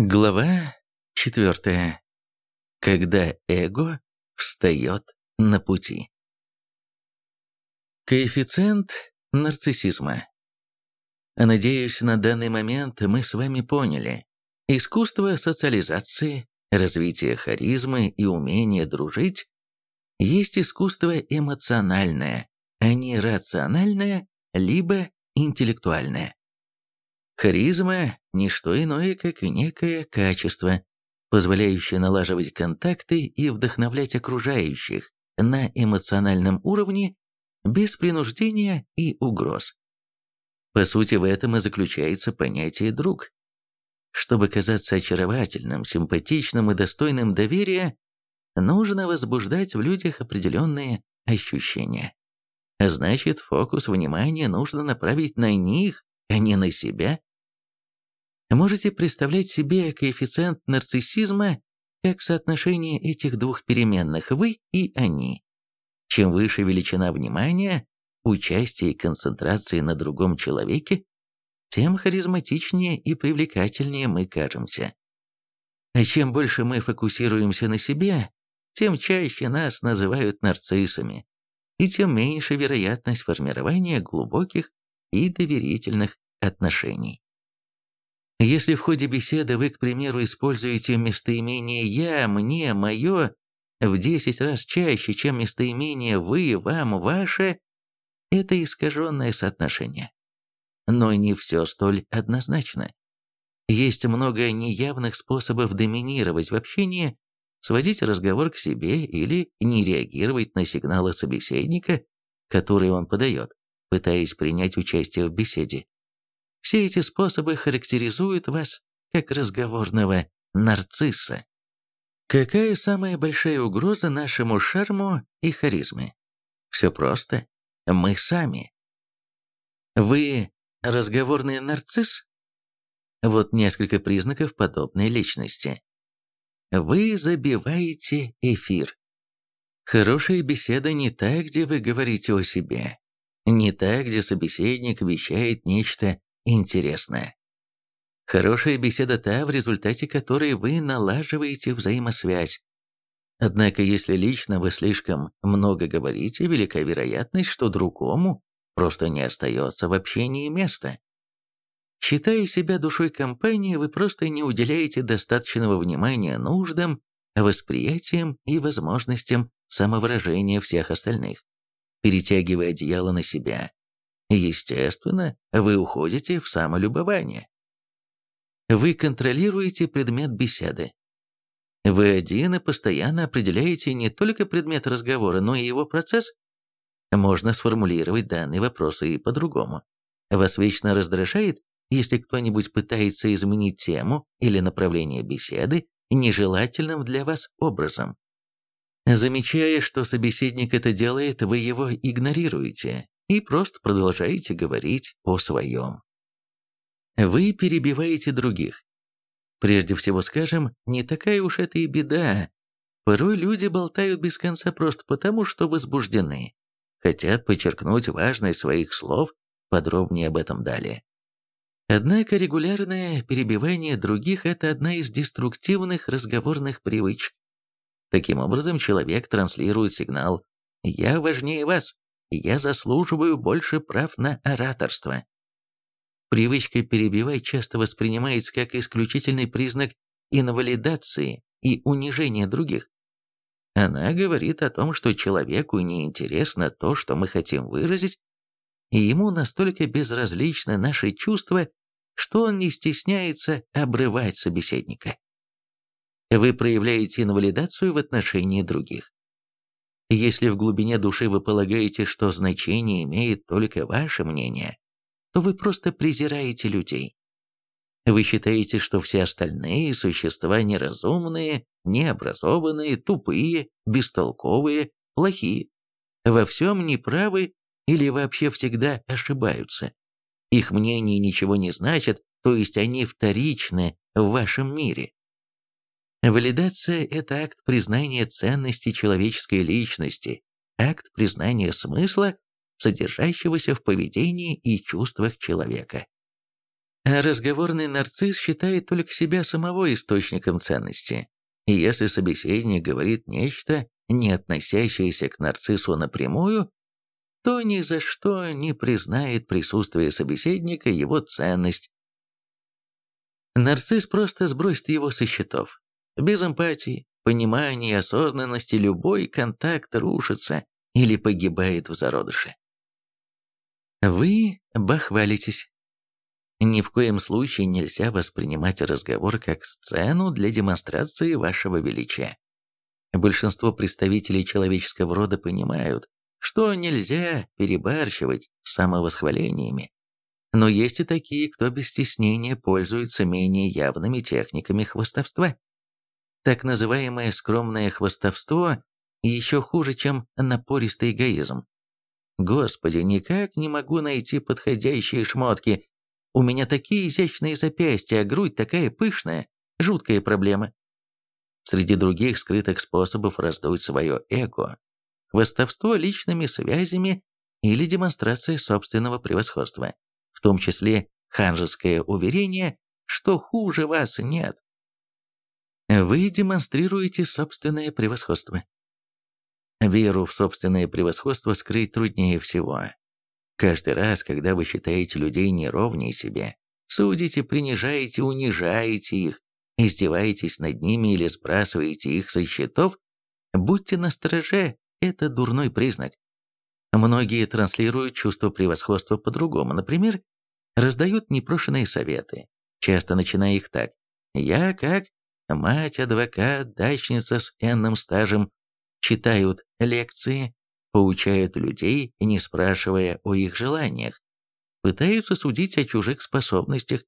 Глава 4. Когда эго встает на пути. Коэффициент нарциссизма. Надеюсь, на данный момент мы с вами поняли. Искусство социализации, развитие харизмы и умение дружить есть искусство эмоциональное, а не рациональное, либо интеллектуальное. Харизма – не что иное, как некое качество, позволяющее налаживать контакты и вдохновлять окружающих на эмоциональном уровне без принуждения и угроз. По сути, в этом и заключается понятие «друг». Чтобы казаться очаровательным, симпатичным и достойным доверия, нужно возбуждать в людях определенные ощущения. Значит, фокус внимания нужно направить на них, а не на себя, Можете представлять себе коэффициент нарциссизма как соотношение этих двух переменных «вы» и «они». Чем выше величина внимания, участия и концентрации на другом человеке, тем харизматичнее и привлекательнее мы кажемся. А чем больше мы фокусируемся на себе, тем чаще нас называют нарциссами, и тем меньше вероятность формирования глубоких и доверительных отношений. Если в ходе беседы вы, к примеру, используете местоимение «я», «мне», «моё» в 10 раз чаще, чем местоимение «вы», «вам», «ваше», это искаженное соотношение. Но не все столь однозначно. Есть много неявных способов доминировать в общении, сводить разговор к себе или не реагировать на сигналы собеседника, которые он подает, пытаясь принять участие в беседе. Все эти способы характеризуют вас как разговорного нарцисса. Какая самая большая угроза нашему шарму и харизме? Все просто. Мы сами. Вы разговорный нарцисс? Вот несколько признаков подобной личности. Вы забиваете эфир. Хорошая беседа не та, где вы говорите о себе, не та, где собеседник вещает нечто интересная. Хорошая беседа та, в результате которой вы налаживаете взаимосвязь. Однако, если лично вы слишком много говорите, велика вероятность, что другому просто не остается в общении места. Считая себя душой компании, вы просто не уделяете достаточного внимания нуждам, восприятиям и возможностям самовыражения всех остальных, перетягивая одеяло на себя, Естественно, вы уходите в самолюбование. Вы контролируете предмет беседы. Вы один и постоянно определяете не только предмет разговора, но и его процесс. Можно сформулировать данные вопросы и по-другому. Вас вечно раздражает, если кто-нибудь пытается изменить тему или направление беседы нежелательным для вас образом. Замечая, что собеседник это делает, вы его игнорируете, и просто продолжаете говорить о своем. Вы перебиваете других. Прежде всего скажем, не такая уж это и беда. Порой люди болтают без конца просто потому, что возбуждены. Хотят подчеркнуть важность своих слов, подробнее об этом далее. Однако регулярное перебивание других – это одна из деструктивных разговорных привычек. Таким образом, человек транслирует сигнал «я важнее вас», я заслуживаю больше прав на ораторство. Привычка перебивать часто воспринимается как исключительный признак инвалидации и унижения других. Она говорит о том, что человеку неинтересно то, что мы хотим выразить, и ему настолько безразличны наши чувства, что он не стесняется обрывать собеседника. Вы проявляете инвалидацию в отношении других. Если в глубине души вы полагаете, что значение имеет только ваше мнение, то вы просто презираете людей. Вы считаете, что все остальные существа неразумные, необразованные, тупые, бестолковые, плохие, во всем неправы или вообще всегда ошибаются. Их мнение ничего не значит, то есть они вторичны в вашем мире. Валидация – это акт признания ценности человеческой личности, акт признания смысла, содержащегося в поведении и чувствах человека. А разговорный нарцисс считает только себя самого источником ценности. И если собеседник говорит нечто, не относящееся к нарциссу напрямую, то ни за что не признает присутствие собеседника его ценность. Нарцисс просто сбросит его со счетов. Без эмпатии, понимания и осознанности любой контакт рушится или погибает в зародыше. Вы бахвалитесь. Ни в коем случае нельзя воспринимать разговор как сцену для демонстрации вашего величия. Большинство представителей человеческого рода понимают, что нельзя перебарщивать самовосхвалениями. Но есть и такие, кто без стеснения пользуется менее явными техниками хвостовства. Так называемое скромное хвостовство еще хуже, чем напористый эгоизм. Господи, никак не могу найти подходящие шмотки. У меня такие изящные запястья, а грудь такая пышная. Жуткая проблема. Среди других скрытых способов раздуть свое эго хвастовство личными связями или демонстрация собственного превосходства, в том числе ханжеское уверение, что хуже вас нет. Вы демонстрируете собственное превосходство. Веру в собственное превосходство скрыть труднее всего. Каждый раз, когда вы считаете людей неровнее себе, судите, принижаете, унижаете их, издеваетесь над ними или сбрасываете их со счетов, будьте настороже это дурной признак. Многие транслируют чувство превосходства по-другому. Например, раздают непрошенные советы, часто начиная их так. «Я как мать, адвокат, дачница с энным стажем читают лекции, поучают людей, не спрашивая о их желаниях, пытаются судить о чужих способностях,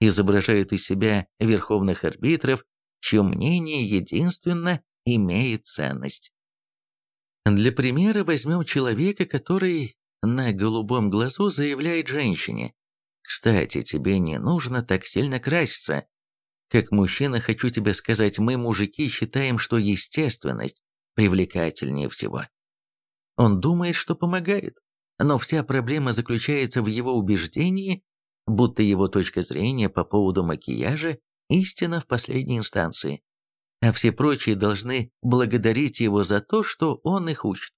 изображают из себя верховных арбитров, чье мнение единственно имеет ценность. Для примера возьмем человека, который на голубом глазу заявляет женщине, «Кстати, тебе не нужно так сильно краситься. Как мужчина хочу тебе сказать, мы, мужики, считаем, что естественность привлекательнее всего». Он думает, что помогает, но вся проблема заключается в его убеждении, будто его точка зрения по поводу макияжа – истина в последней инстанции а все прочие должны благодарить его за то, что он их учит.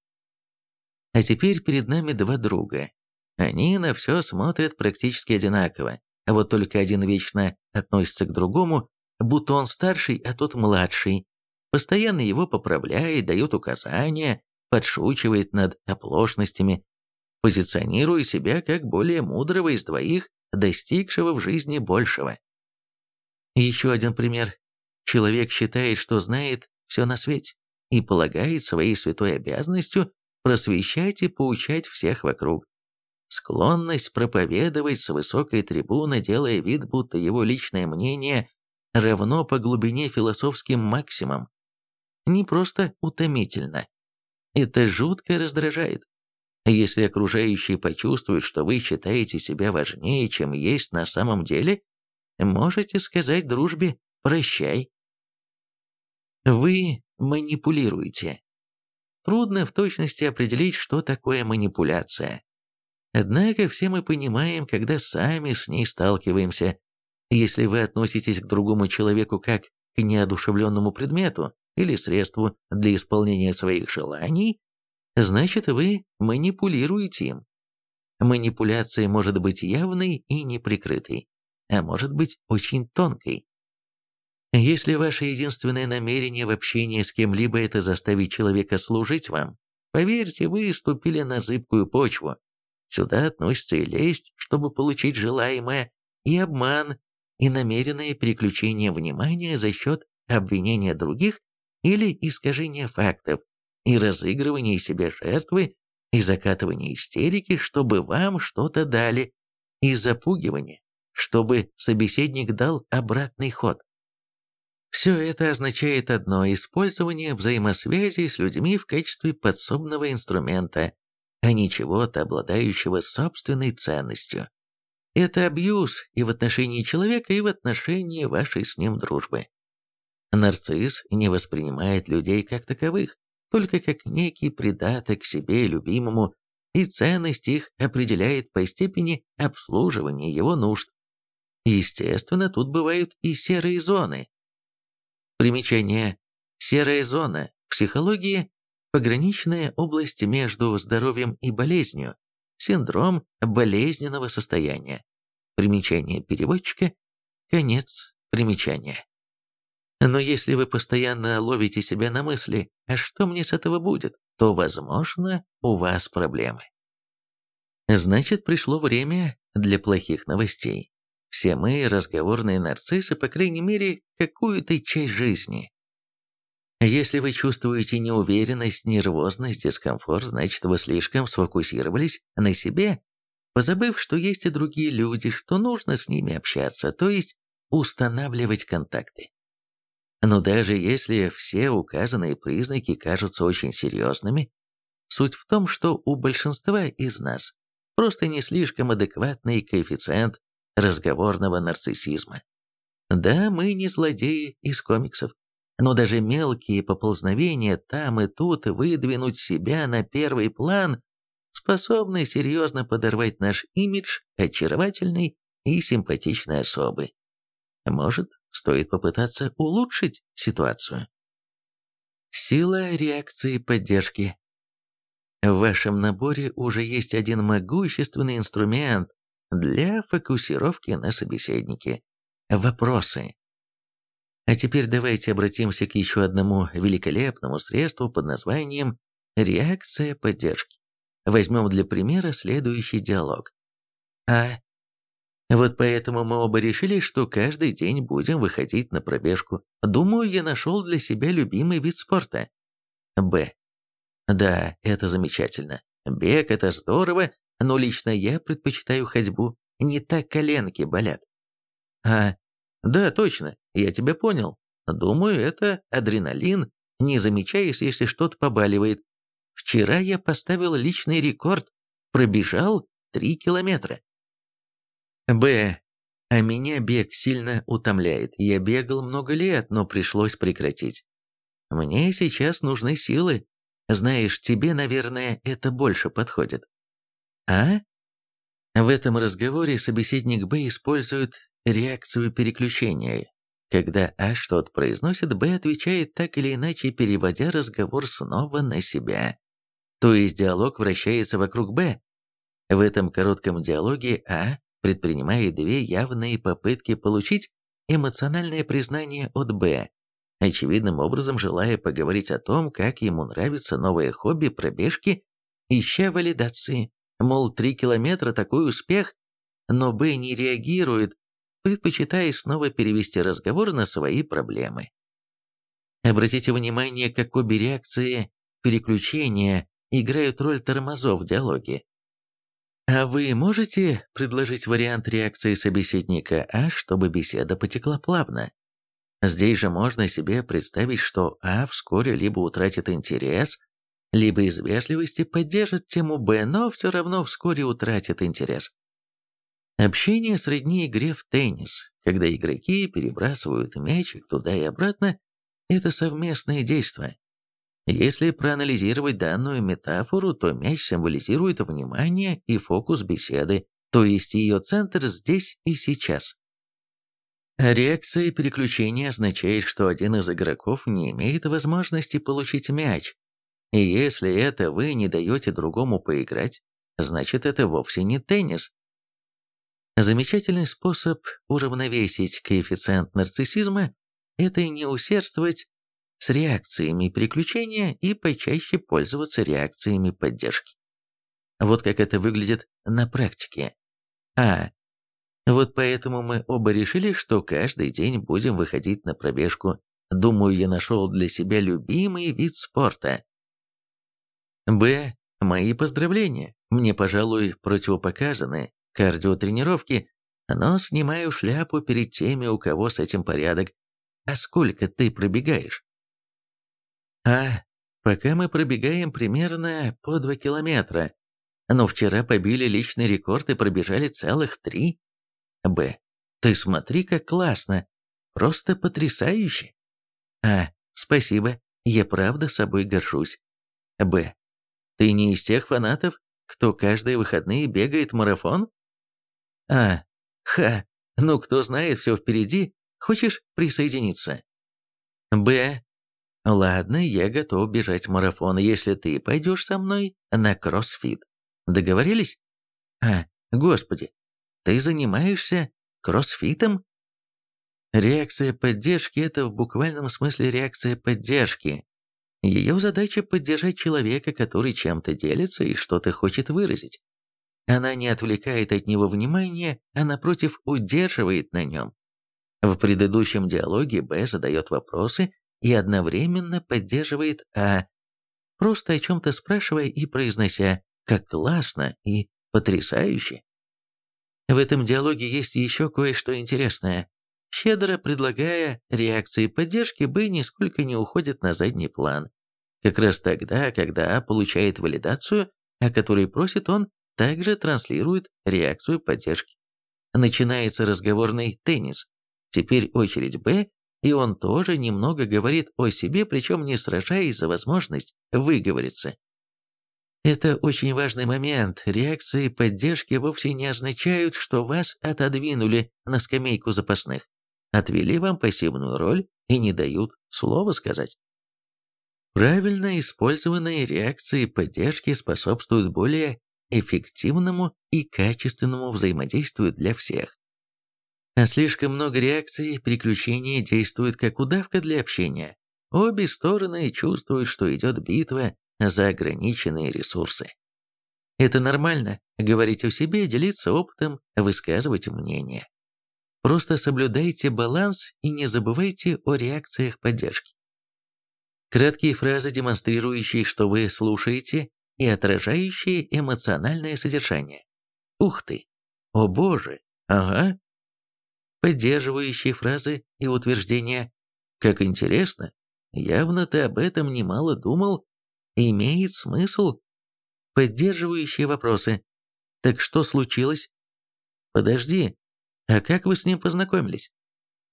А теперь перед нами два друга. Они на все смотрят практически одинаково, а вот только один вечно относится к другому, будто он старший, а тот младший, постоянно его поправляет, дает указания, подшучивает над оплошностями, позиционируя себя как более мудрого из двоих, достигшего в жизни большего. Еще один пример. Человек считает, что знает все на свете и полагает своей святой обязанностью просвещать и поучать всех вокруг. Склонность проповедовать с высокой трибуны, делая вид, будто его личное мнение равно по глубине философским максимум. Не просто утомительно. Это жутко раздражает. Если окружающие почувствуют, что вы считаете себя важнее, чем есть на самом деле, можете сказать дружбе «прощай». Вы манипулируете. Трудно в точности определить, что такое манипуляция. Однако все мы понимаем, когда сами с ней сталкиваемся. Если вы относитесь к другому человеку как к неодушевленному предмету или средству для исполнения своих желаний, значит вы манипулируете им. Манипуляция может быть явной и неприкрытой, а может быть очень тонкой. Если ваше единственное намерение в общении с кем-либо – это заставить человека служить вам, поверьте, вы ступили на зыбкую почву. Сюда относится и лесть, чтобы получить желаемое, и обман, и намеренное переключение внимания за счет обвинения других или искажения фактов, и разыгрывание себя жертвы, и закатывание истерики, чтобы вам что-то дали, и запугивание, чтобы собеседник дал обратный ход. Все это означает одно – использование взаимосвязи с людьми в качестве подсобного инструмента, а не чего-то, обладающего собственной ценностью. Это абьюз и в отношении человека, и в отношении вашей с ним дружбы. Нарцисс не воспринимает людей как таковых, только как некий придаток себе любимому, и ценность их определяет по степени обслуживания его нужд. Естественно, тут бывают и серые зоны. Примечание. Серая зона в психологии – пограничная область между здоровьем и болезнью, синдром болезненного состояния. Примечание переводчика. Конец примечания. Но если вы постоянно ловите себя на мысли, а что мне с этого будет, то, возможно, у вас проблемы. Значит, пришло время для плохих новостей. Все мы разговорные нарциссы, по крайней мере, какую-то часть жизни. Если вы чувствуете неуверенность, нервозность, дискомфорт, значит, вы слишком сфокусировались на себе, позабыв, что есть и другие люди, что нужно с ними общаться, то есть устанавливать контакты. Но даже если все указанные признаки кажутся очень серьезными, суть в том, что у большинства из нас просто не слишком адекватный коэффициент разговорного нарциссизма. Да, мы не злодеи из комиксов, но даже мелкие поползновения там и тут выдвинуть себя на первый план способны серьезно подорвать наш имидж очаровательной и симпатичной особы. Может, стоит попытаться улучшить ситуацию? Сила реакции поддержки. В вашем наборе уже есть один могущественный инструмент для фокусировки на собеседнике. Вопросы. А теперь давайте обратимся к еще одному великолепному средству под названием «реакция поддержки». Возьмем для примера следующий диалог. А. Вот поэтому мы оба решили, что каждый день будем выходить на пробежку. Думаю, я нашел для себя любимый вид спорта. Б. Да, это замечательно. Бег – это здорово, но лично я предпочитаю ходьбу. Не так коленки болят. А. Да, точно, я тебя понял. Думаю, это адреналин. Не замечаешь, если что-то побаливает. Вчера я поставил личный рекорд. Пробежал три километра. Б. А меня бег сильно утомляет. Я бегал много лет, но пришлось прекратить. Мне сейчас нужны силы. Знаешь, тебе, наверное, это больше подходит. А? В этом разговоре собеседник Б использует реакцию переключения. Когда А что-то произносит, Б отвечает так или иначе, переводя разговор снова на себя. То есть диалог вращается вокруг Б. В этом коротком диалоге А предпринимает две явные попытки получить эмоциональное признание от Б, очевидным образом желая поговорить о том, как ему нравится новое хобби пробежки, ища валидации. Мол, три километра – такой успех, но Б не реагирует, предпочитая снова перевести разговор на свои проблемы. Обратите внимание, как обе реакции переключения играют роль тормозов в диалоге. А вы можете предложить вариант реакции собеседника А, чтобы беседа потекла плавно? Здесь же можно себе представить, что А вскоре либо утратит интерес, либо из вежливости поддержит тему Б, но все равно вскоре утратит интерес. Общение сродни игре в теннис, когда игроки перебрасывают мячик туда и обратно, это совместное действие. Если проанализировать данную метафору, то мяч символизирует внимание и фокус беседы, то есть ее центр здесь и сейчас. Реакция переключения означает, что один из игроков не имеет возможности получить мяч, и если это вы не даете другому поиграть, значит это вовсе не теннис. Замечательный способ уравновесить коэффициент нарциссизма – это не усердствовать с реакциями переключения и почаще пользоваться реакциями поддержки. Вот как это выглядит на практике. А. Вот поэтому мы оба решили, что каждый день будем выходить на пробежку. Думаю, я нашел для себя любимый вид спорта. Б. Мои поздравления. Мне, пожалуй, противопоказаны кардиотренировки, но снимаю шляпу перед теми, у кого с этим порядок. А сколько ты пробегаешь? А, пока мы пробегаем примерно по два километра. Но вчера побили личный рекорд и пробежали целых три. Б. Ты смотри, как классно. Просто потрясающе. А, спасибо. Я правда собой горжусь. Б. Ты не из тех фанатов, кто каждые выходные бегает марафон? А, ха, Ну, кто знает, все впереди. Хочешь присоединиться? Б. Ладно, я готов бежать марафон, если ты пойдешь со мной на кроссфит. Договорились? А, господи, ты занимаешься кроссфитом? Реакция поддержки – это в буквальном смысле реакция поддержки. Ее задача – поддержать человека, который чем-то делится и что-то хочет выразить. Она не отвлекает от него внимания, а напротив удерживает на нем. В предыдущем диалоге Б задает вопросы и одновременно поддерживает А, просто о чем-то спрашивая и произнося «как классно» и «потрясающе». В этом диалоге есть еще кое-что интересное. Щедро предлагая реакции поддержки, Б нисколько не уходит на задний план. Как раз тогда, когда А получает валидацию, о которой просит он, также транслирует реакцию поддержки. Начинается разговорный теннис. Теперь очередь Б, и он тоже немного говорит о себе, причем не сражаясь за возможность выговориться. Это очень важный момент. Реакции поддержки вовсе не означают, что вас отодвинули на скамейку запасных, отвели вам пассивную роль и не дают слова сказать. Правильно использованные реакции поддержки способствуют более эффективному и качественному взаимодействию для всех. А слишком много реакций переключения действует как удавка для общения. Обе стороны чувствуют, что идет битва за ограниченные ресурсы. Это нормально – говорить о себе, делиться опытом, высказывать мнение. Просто соблюдайте баланс и не забывайте о реакциях поддержки. Краткие фразы, демонстрирующие, что вы слушаете, и отражающие эмоциональное содержание. Ух ты! О боже! Ага! Поддерживающие фразы и утверждения. Как интересно! Явно ты об этом немало думал. Имеет смысл. Поддерживающие вопросы. Так что случилось? Подожди, а как вы с ним познакомились?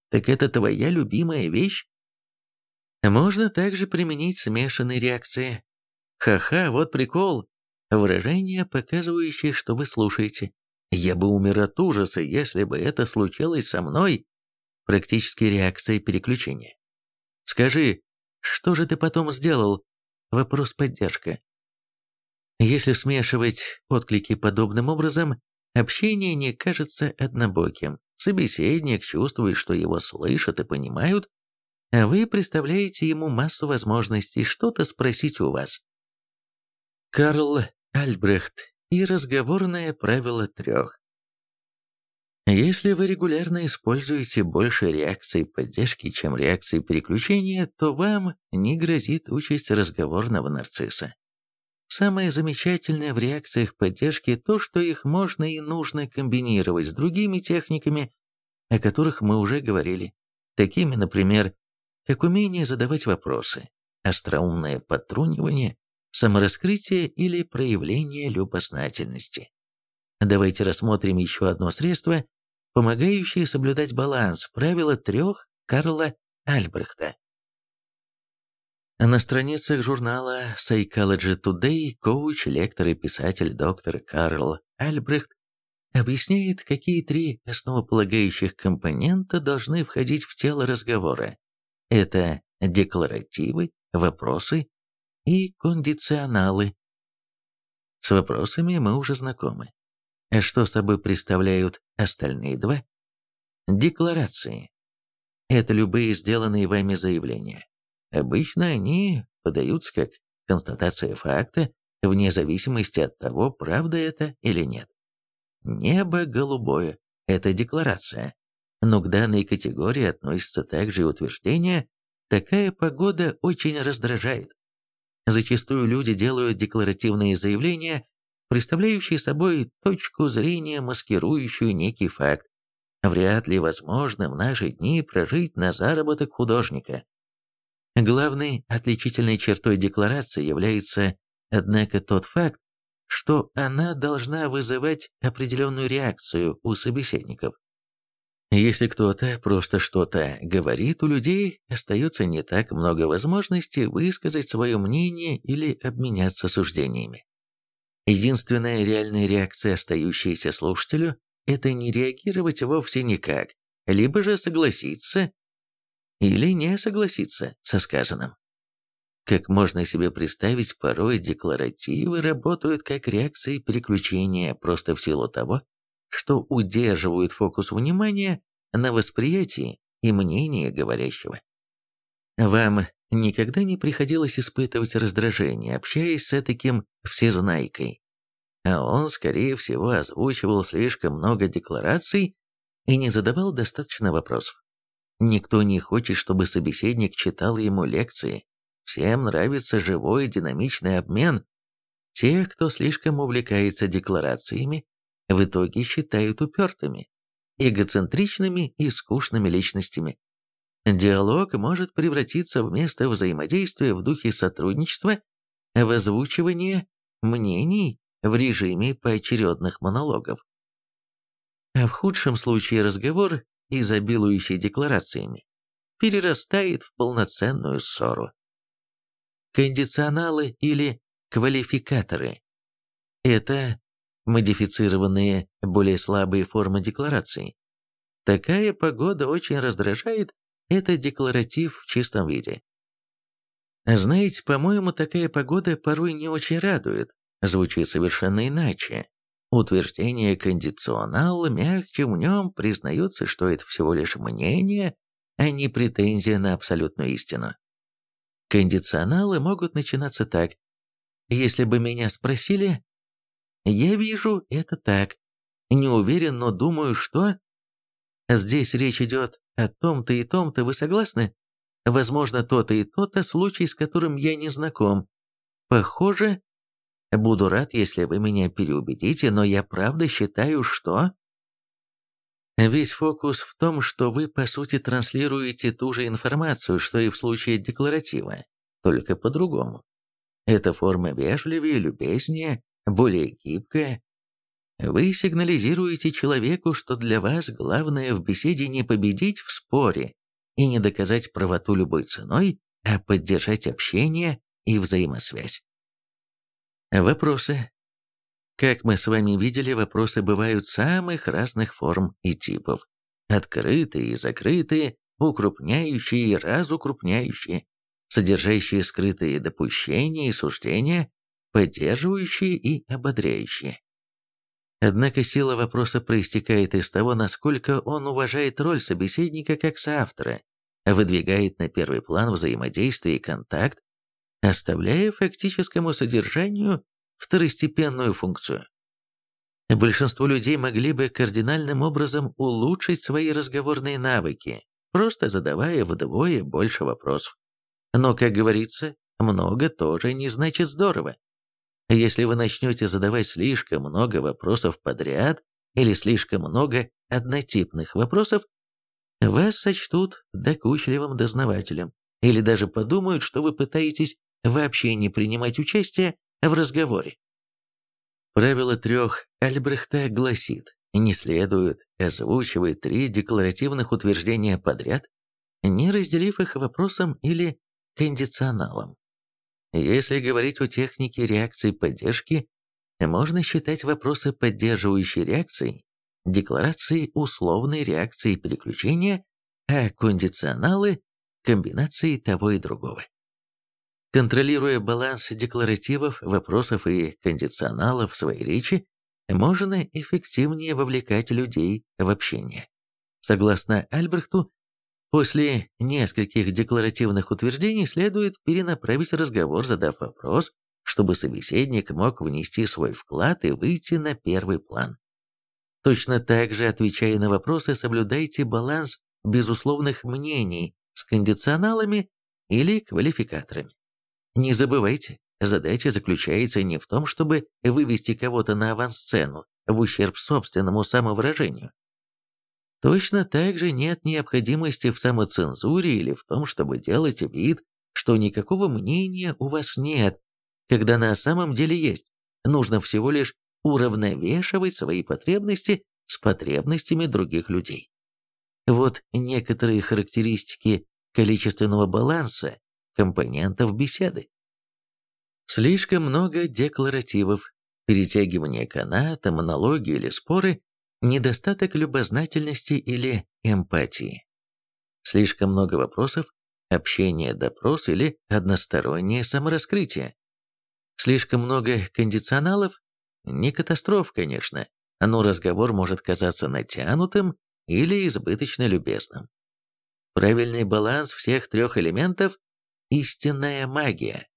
Так это твоя любимая вещь? Можно также применить смешанные реакции. Ха-ха, вот прикол. Выражение, показывающее, что вы слушаете. Я бы умер от ужаса, если бы это случилось со мной. Практически реакция переключения. Скажи, что же ты потом сделал? Вопрос поддержка. Если смешивать отклики подобным образом, общение не кажется однобоким. Собеседник чувствует, что его слышат и понимают, а вы представляете ему массу возможностей что-то спросить у вас. Карл Альбрехт и разговорное правило трех. Если вы регулярно используете больше реакций поддержки, чем реакций переключения, то вам не грозит участь разговорного нарцисса. Самое замечательное в реакциях поддержки то, что их можно и нужно комбинировать с другими техниками, о которых мы уже говорили, такими, например, как умение задавать вопросы, остроумное подтрунивание, самораскрытие или проявление любознательности. Давайте рассмотрим еще одно средство, помогающее соблюдать баланс правила трех Карла Альбрехта. На страницах журнала Psychology Today коуч, лектор и писатель доктор Карл Альбрехт объясняет, какие три основополагающих компонента должны входить в тело разговора. Это декларативы, вопросы и кондиционалы. С вопросами мы уже знакомы. А что собой представляют остальные два? Декларации. Это любые сделанные вами заявления. Обычно они подаются как констатация факта, вне зависимости от того, правда это или нет. Небо голубое – это декларация. Но к данной категории относятся также и утверждения «такая погода очень раздражает». Зачастую люди делают декларативные заявления, представляющие собой точку зрения, маскирующую некий факт. Вряд ли возможно в наши дни прожить на заработок художника. Главной отличительной чертой декларации является, однако, тот факт, что она должна вызывать определенную реакцию у собеседников. Если кто-то просто что-то говорит, у людей остается не так много возможностей высказать свое мнение или обменяться суждениями. Единственная реальная реакция, остающаяся слушателю, это не реагировать вовсе никак, либо же согласиться или не согласиться со сказанным. Как можно себе представить, порой декларативы работают как реакции переключения просто в силу того, что удерживают фокус внимания на восприятии и мнении говорящего. Вам никогда не приходилось испытывать раздражение, общаясь с таким всезнайкой, а он, скорее всего, озвучивал слишком много деклараций и не задавал достаточно вопросов. Никто не хочет, чтобы собеседник читал ему лекции. Всем нравится живой динамичный обмен. Те, кто слишком увлекается декларациями, в итоге считают упертыми, эгоцентричными и скучными личностями. Диалог может превратиться в место взаимодействия в духе сотрудничества, в озвучивание мнений в режиме поочередных монологов. А в худшем случае разговор, изобилующий декларациями, перерастает в полноценную ссору. Кондиционалы или квалификаторы – это модифицированные, более слабые формы деклараций. Такая погода очень раздражает, это декларатив в чистом виде. Знаете, по-моему, такая погода порой не очень радует, звучит совершенно иначе. Утверждение кондиционала мягче в нем признается, что это всего лишь мнение, а не претензия на абсолютную истину. Кондиционалы могут начинаться так. Если бы меня спросили, я вижу это так. Не уверен, но думаю, что... Здесь речь идет о том-то и том-то, вы согласны? Возможно, то-то и то-то, случай, с которым я не знаком. Похоже, буду рад, если вы меня переубедите, но я правда считаю, что... Весь фокус в том, что вы, по сути, транслируете ту же информацию, что и в случае декларатива, только по-другому. Эта форма вежливее, любезнее, более гибкая. Вы сигнализируете человеку, что для вас главное в беседе не победить в споре и не доказать правоту любой ценой, а поддержать общение и взаимосвязь. Вопросы. Как мы с вами видели, вопросы бывают самых разных форм и типов. Открытые и закрытые, укрупняющие и разукрупняющие, содержащие скрытые допущения и суждения, поддерживающие и ободряющие. Однако сила вопроса проистекает из того, насколько он уважает роль собеседника как соавтора, выдвигает на первый план взаимодействие и контакт, оставляя фактическому содержанию второстепенную функцию. Большинство людей могли бы кардинальным образом улучшить свои разговорные навыки, просто задавая вдвое больше вопросов. Но, как говорится, много тоже не значит здорово. Если вы начнете задавать слишком много вопросов подряд или слишком много однотипных вопросов, вас сочтут докучливым дознавателем или даже подумают, что вы пытаетесь вообще не принимать участие в разговоре. Правило трех Альбрехта гласит, не следует озвучивать три декларативных утверждения подряд, не разделив их вопросом или кондиционалом. Если говорить о технике реакции поддержки, можно считать вопросы поддерживающей реакцией, декларации условной реакции переключения, а кондиционалы – комбинацией того и другого. Контролируя баланс декларативов, вопросов и кондиционалов своей речи, можно эффективнее вовлекать людей в общение. Согласно Альбрехту, После нескольких декларативных утверждений следует перенаправить разговор, задав вопрос, чтобы собеседник мог внести свой вклад и выйти на первый план. Точно так же, отвечая на вопросы, соблюдайте баланс безусловных мнений с кондиционалами или квалификаторами. Не забывайте, задача заключается не в том, чтобы вывести кого-то на авансцену в ущерб собственному самовыражению, Точно так же нет необходимости в самоцензуре или в том, чтобы делать вид, что никакого мнения у вас нет, когда на самом деле есть. Нужно всего лишь уравновешивать свои потребности с потребностями других людей. Вот некоторые характеристики количественного баланса компонентов беседы. Слишком много декларативов, перетягивание каната, монологи или споры недостаток любознательности или эмпатии. Слишком много вопросов, общение, допрос или одностороннее самораскрытие. Слишком много кондиционалов? Не катастроф, конечно, но разговор может казаться натянутым или избыточно любезным. Правильный баланс всех трех элементов – истинная магия.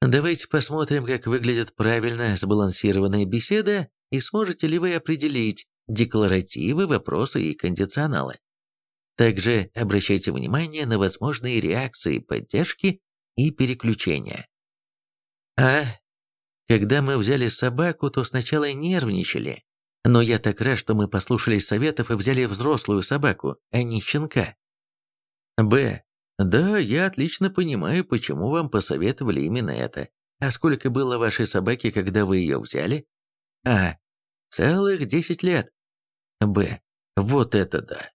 Давайте посмотрим, как выглядит правильно сбалансированная беседа, и сможете ли вы определить декларативы, вопросы и кондиционалы. Также обращайте внимание на возможные реакции поддержки и переключения. А когда мы взяли собаку, то сначала нервничали, но я так рад, что мы послушались советов и взяли взрослую собаку, а не щенка. Б. Да, я отлично понимаю, почему вам посоветовали именно это. А сколько было вашей собаки, когда вы ее взяли? А. Целых десять лет. Б. Вот это да.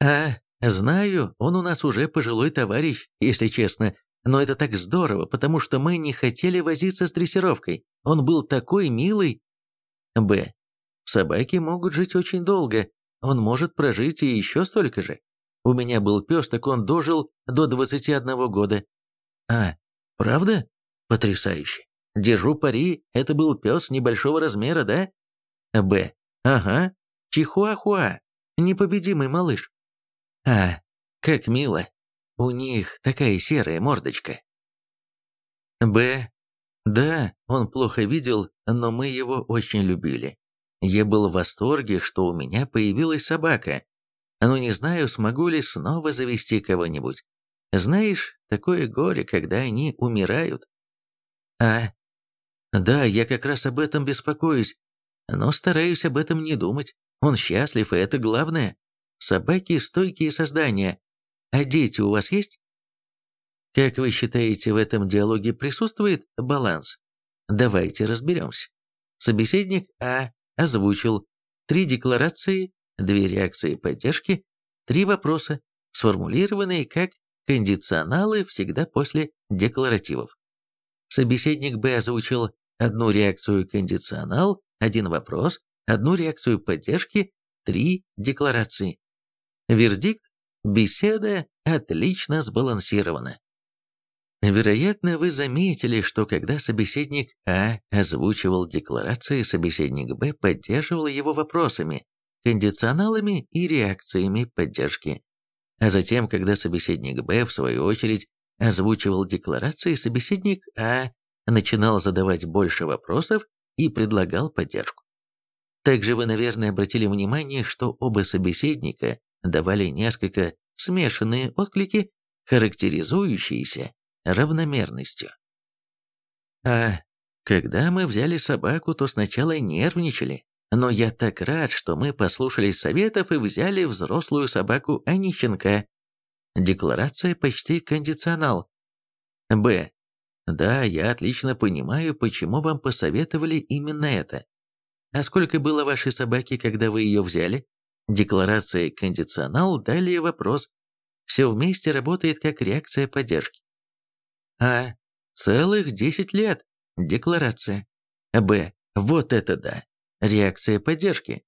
А. Знаю, он у нас уже пожилой товарищ, если честно, но это так здорово, потому что мы не хотели возиться с дрессировкой. Он был такой милый. Б. Собаки могут жить очень долго. Он может прожить и еще столько же. У меня был пес, так он дожил до 21 года. А, правда? Потрясающе. Держу пари, это был пес небольшого размера, да? Б. Ага. Чихуахуа. Непобедимый малыш. А, как мило. У них такая серая мордочка. Б. Да, он плохо видел, но мы его очень любили. Я был в восторге, что у меня появилась собака, но не знаю, смогу ли снова завести кого-нибудь. Знаешь, такое горе, когда они умирают. А, да, я как раз об этом беспокоюсь, но стараюсь об этом не думать. Он счастлив, и это главное. Собаки – стойкие создания. А дети у вас есть? Как вы считаете, в этом диалоге присутствует баланс? Давайте разберемся. Собеседник А озвучил три декларации две реакции поддержки, три вопроса, сформулированные как кондиционалы всегда после декларативов. Собеседник Б озвучил одну реакцию кондиционал, один вопрос, одну реакцию поддержки, три декларации. Вердикт – беседа отлично сбалансирована. Вероятно, вы заметили, что когда собеседник А озвучивал декларации, собеседник Б поддерживал его вопросами, кондиционалами и реакциями поддержки. А затем, когда собеседник Б, в свою очередь, озвучивал декларации, собеседник А начинал задавать больше вопросов и предлагал поддержку. Также вы, наверное, обратили внимание, что оба собеседника давали несколько смешанные отклики, характеризующиеся равномерностью. А когда мы взяли собаку, то сначала нервничали, но я так рад, что мы послушались советов и взяли взрослую собаку, а не щенка. Декларация почти кондиционал. Б. Да, я отлично понимаю, почему вам посоветовали именно это. А сколько было вашей собаки, когда вы ее взяли? Декларация кондиционал, далее вопрос. Все вместе работает как реакция поддержки. А. Целых 10 лет. Декларация. Б. Вот это да. Реакция поддержки.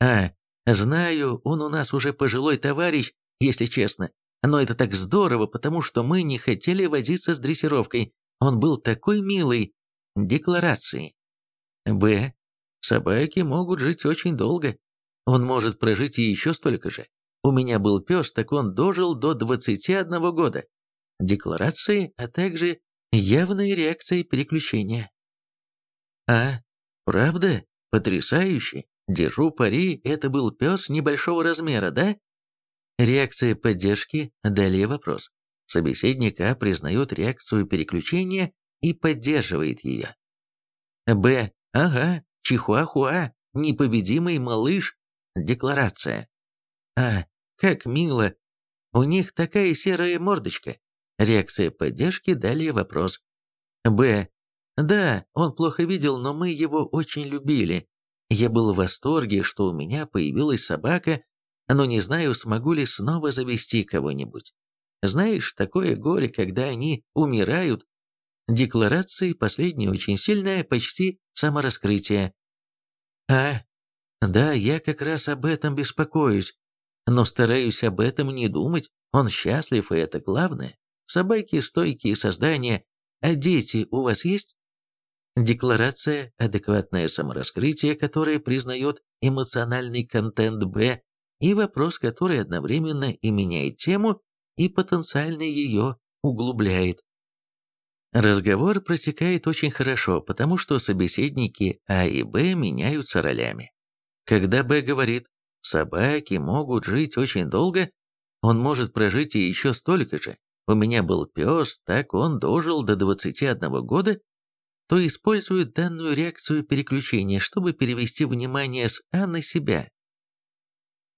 А, знаю, он у нас уже пожилой товарищ, если честно. Но это так здорово, потому что мы не хотели возиться с дрессировкой. Он был такой милый. Декларации. Б. Собаки могут жить очень долго. Он может прожить еще столько же. У меня был пес, так он дожил до 21 года. Декларации, а также явные реакции переключения. А, правда? Потрясающе! Держу пари, это был пес небольшого размера, да? Реакция поддержки, далее вопрос. Собеседник А признает реакцию переключения и поддерживает ее. Б. Ага, чихуахуа, непобедимый малыш. Декларация. А. Как мило. У них такая серая мордочка. Реакция поддержки, далее вопрос. Б. Да, он плохо видел, но мы его очень любили. Я был в восторге, что у меня появилась собака, но не знаю, смогу ли снова завести кого-нибудь. Знаешь, такое горе, когда они умирают. Декларации последнее очень сильное, почти самораскрытие. А, Да, я как раз об этом беспокоюсь, но стараюсь об этом не думать. Он счастлив, и это главное. Собаки стойкие создания, а дети у вас есть? Декларация «Адекватное самораскрытие», которое признает эмоциональный контент Б, и вопрос, который одновременно и меняет тему, и потенциально ее углубляет. Разговор протекает очень хорошо, потому что собеседники А и Б меняются ролями. Когда Б говорит «собаки могут жить очень долго», он может прожить и еще столько же. У меня был пес, так он дожил до 21 года, то использует данную реакцию переключения, чтобы перевести внимание с А на себя.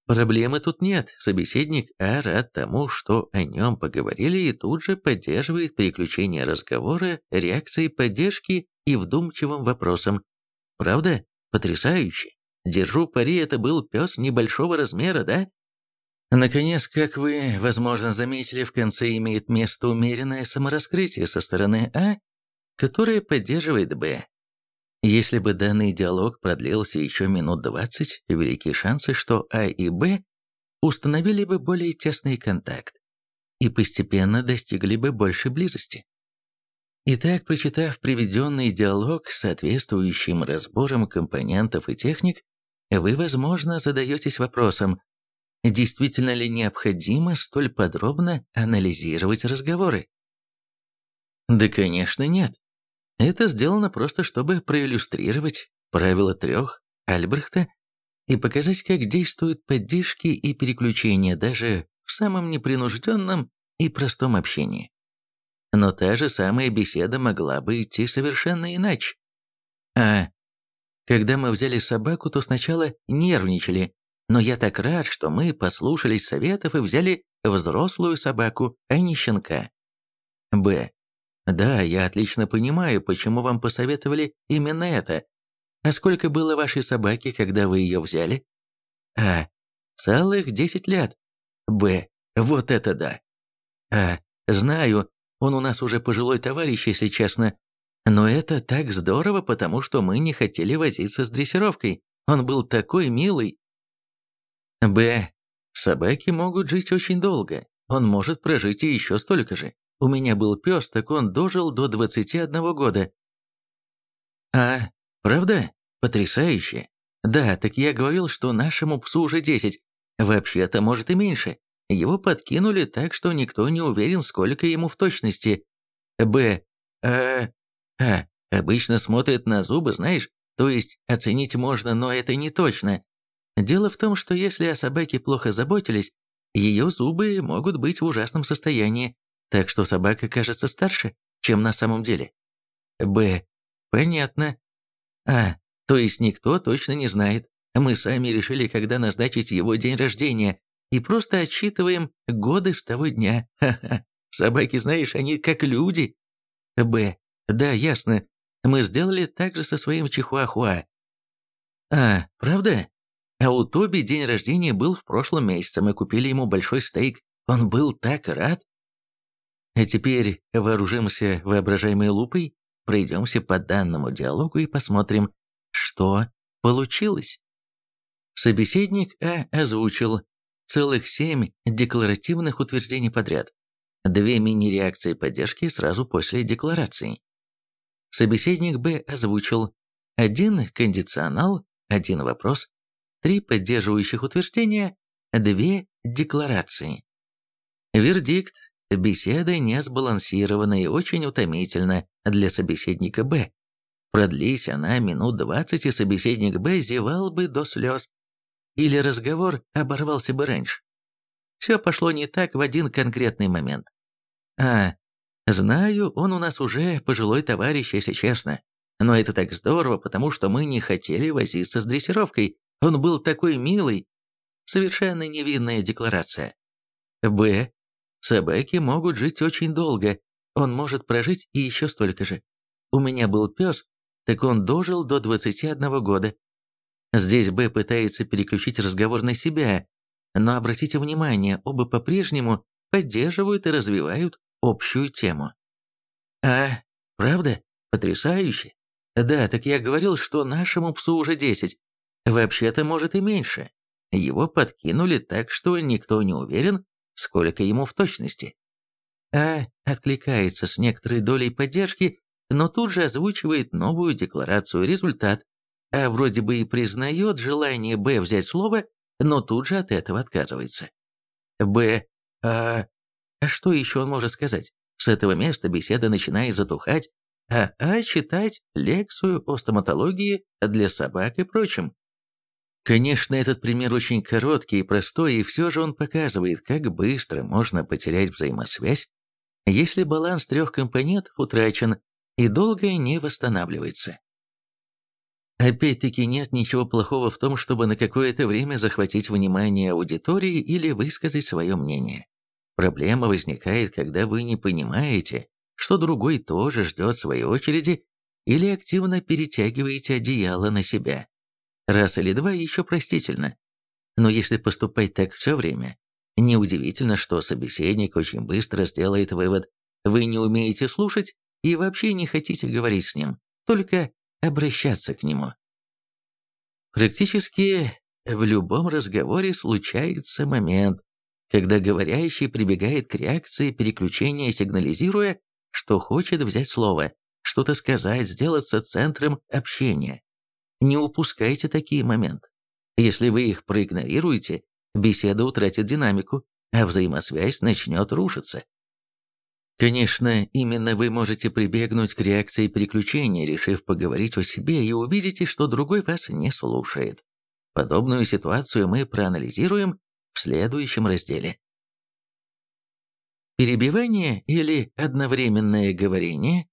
Проблемы тут нет, собеседник А рад тому, что о нем поговорили и тут же поддерживает переключение разговора, реакцией поддержки и вдумчивым вопросом. Правда? Потрясающе. Держу пари, это был пес небольшого размера, да? Наконец, как вы, возможно, заметили, в конце имеет место умеренное самораскрытие со стороны А, которое поддерживает Б. Если бы данный диалог продлился еще минут 20, велики шансы, что А и Б установили бы более тесный контакт и постепенно достигли бы большей близости. Итак, прочитав приведенный диалог с соответствующим разбором компонентов и техник, вы, возможно, задаетесь вопросом, действительно ли необходимо столь подробно анализировать разговоры? Да, конечно, нет. Это сделано просто, чтобы проиллюстрировать правила трех Альбрехта и показать, как действуют поддержки и переключения даже в самом непринужденном и простом общении. Но та же самая беседа могла бы идти совершенно иначе. А когда мы взяли собаку, то сначала нервничали, но я так рад, что мы послушались советов и взяли взрослую собаку, а не щенка. Б. Да, я отлично понимаю, почему вам посоветовали именно это. А сколько было вашей собаки, когда вы ее взяли? А. Целых десять лет. Б. Вот это да. А. Знаю, он у нас уже пожилой товарищ, если честно. Но это так здорово, потому что мы не хотели возиться с дрессировкой. Он был такой милый. Б. Собаки могут жить очень долго. Он может прожить и еще столько же. У меня был пес, так он дожил до 21 года. А, правда? Потрясающе. Да, так я говорил, что нашему псу уже 10. Вообще-то, может и меньше. Его подкинули так, что никто не уверен, сколько ему в точности. Б. А, а, обычно смотрят на зубы, знаешь, то есть оценить можно, но это не точно. Дело в том, что если о собаке плохо заботились, ее зубы могут быть в ужасном состоянии, так что собака кажется старше, чем на самом деле. Б. Понятно. А. То есть никто точно не знает. Мы сами решили, когда назначить его день рождения, и просто отсчитываем годы с того дня. Ха-ха. Собаки, знаешь, они как люди. Б. Да, ясно. Мы сделали так же со своим чихуахуа. А, правда? А у Тоби день рождения был в прошлом месяце. Мы купили ему большой стейк. Он был так рад. А теперь вооружимся воображаемой лупой, пройдемся по данному диалогу и посмотрим, что получилось. Собеседник А озвучил целых семь декларативных утверждений подряд, две мини-реакции поддержки сразу после декларации. Собеседник Б озвучил один кондиционал, один вопрос, три поддерживающих утверждения, две декларации. Вердикт Беседа не сбалансирована и очень утомительна для собеседника Б. Продлись она минут двадцать, и собеседник Б зевал бы до слез. Или разговор оборвался бы раньше. Все пошло не так в один конкретный момент. А, знаю, он у нас уже пожилой товарищ, если честно. Но это так здорово, потому что мы не хотели возиться с дрессировкой. Он был такой милый. Совершенно невинная декларация. Б. Собаки могут жить очень долго, он может прожить и еще столько же. У меня был пес, так он дожил до 21 года. Здесь Б пытается переключить разговор на себя, но обратите внимание, оба по-прежнему поддерживают и развивают общую тему. А, правда? Потрясающе. Да, так я говорил, что нашему псу уже 10. Вообще-то, может и меньше. Его подкинули так, что никто не уверен, сколько ему в точности. А откликается с некоторой долей поддержки, но тут же озвучивает новую декларацию результат, а вроде бы и признает желание Б взять слово, но тут же от этого отказывается. Б. А, а что еще он может сказать? С этого места беседа начинает затухать, а А читать лекцию о стоматологии для собак и прочем. Конечно, этот пример очень короткий и простой, и все же он показывает, как быстро можно потерять взаимосвязь, если баланс трех компонентов утрачен и долго не восстанавливается. Опять-таки нет ничего плохого в том, чтобы на какое-то время захватить внимание аудитории или высказать свое мнение. Проблема возникает, когда вы не понимаете, что другой тоже ждет своей очереди или активно перетягиваете одеяло на себя. Раз или два еще простительно. Но если поступать так все время, неудивительно, что собеседник очень быстро сделает вывод. Вы не умеете слушать и вообще не хотите говорить с ним, только обращаться к нему. Практически в любом разговоре случается момент, когда говорящий прибегает к реакции переключения, сигнализируя, что хочет взять слово, что-то сказать, сделаться центром общения. Не упускайте такие моменты. Если вы их проигнорируете, беседа утратит динамику, а взаимосвязь начнет рушиться. Конечно, именно вы можете прибегнуть к реакции переключения, решив поговорить о себе, и увидите, что другой вас не слушает. Подобную ситуацию мы проанализируем в следующем разделе. Перебивание или одновременное говорение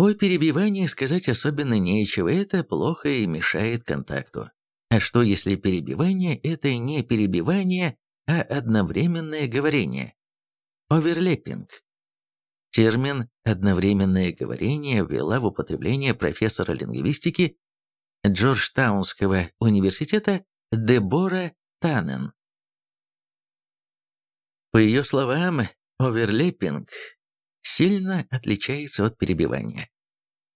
о перебивании сказать особенно нечего, это плохо и мешает контакту. А что если перебивание – это не перебивание, а одновременное говорение? Оверлеппинг. Термин «одновременное говорение» ввела в употребление профессора лингвистики Джорджтаунского университета Дебора Таннен. По ее словам, оверлеппинг сильно отличается от перебивания.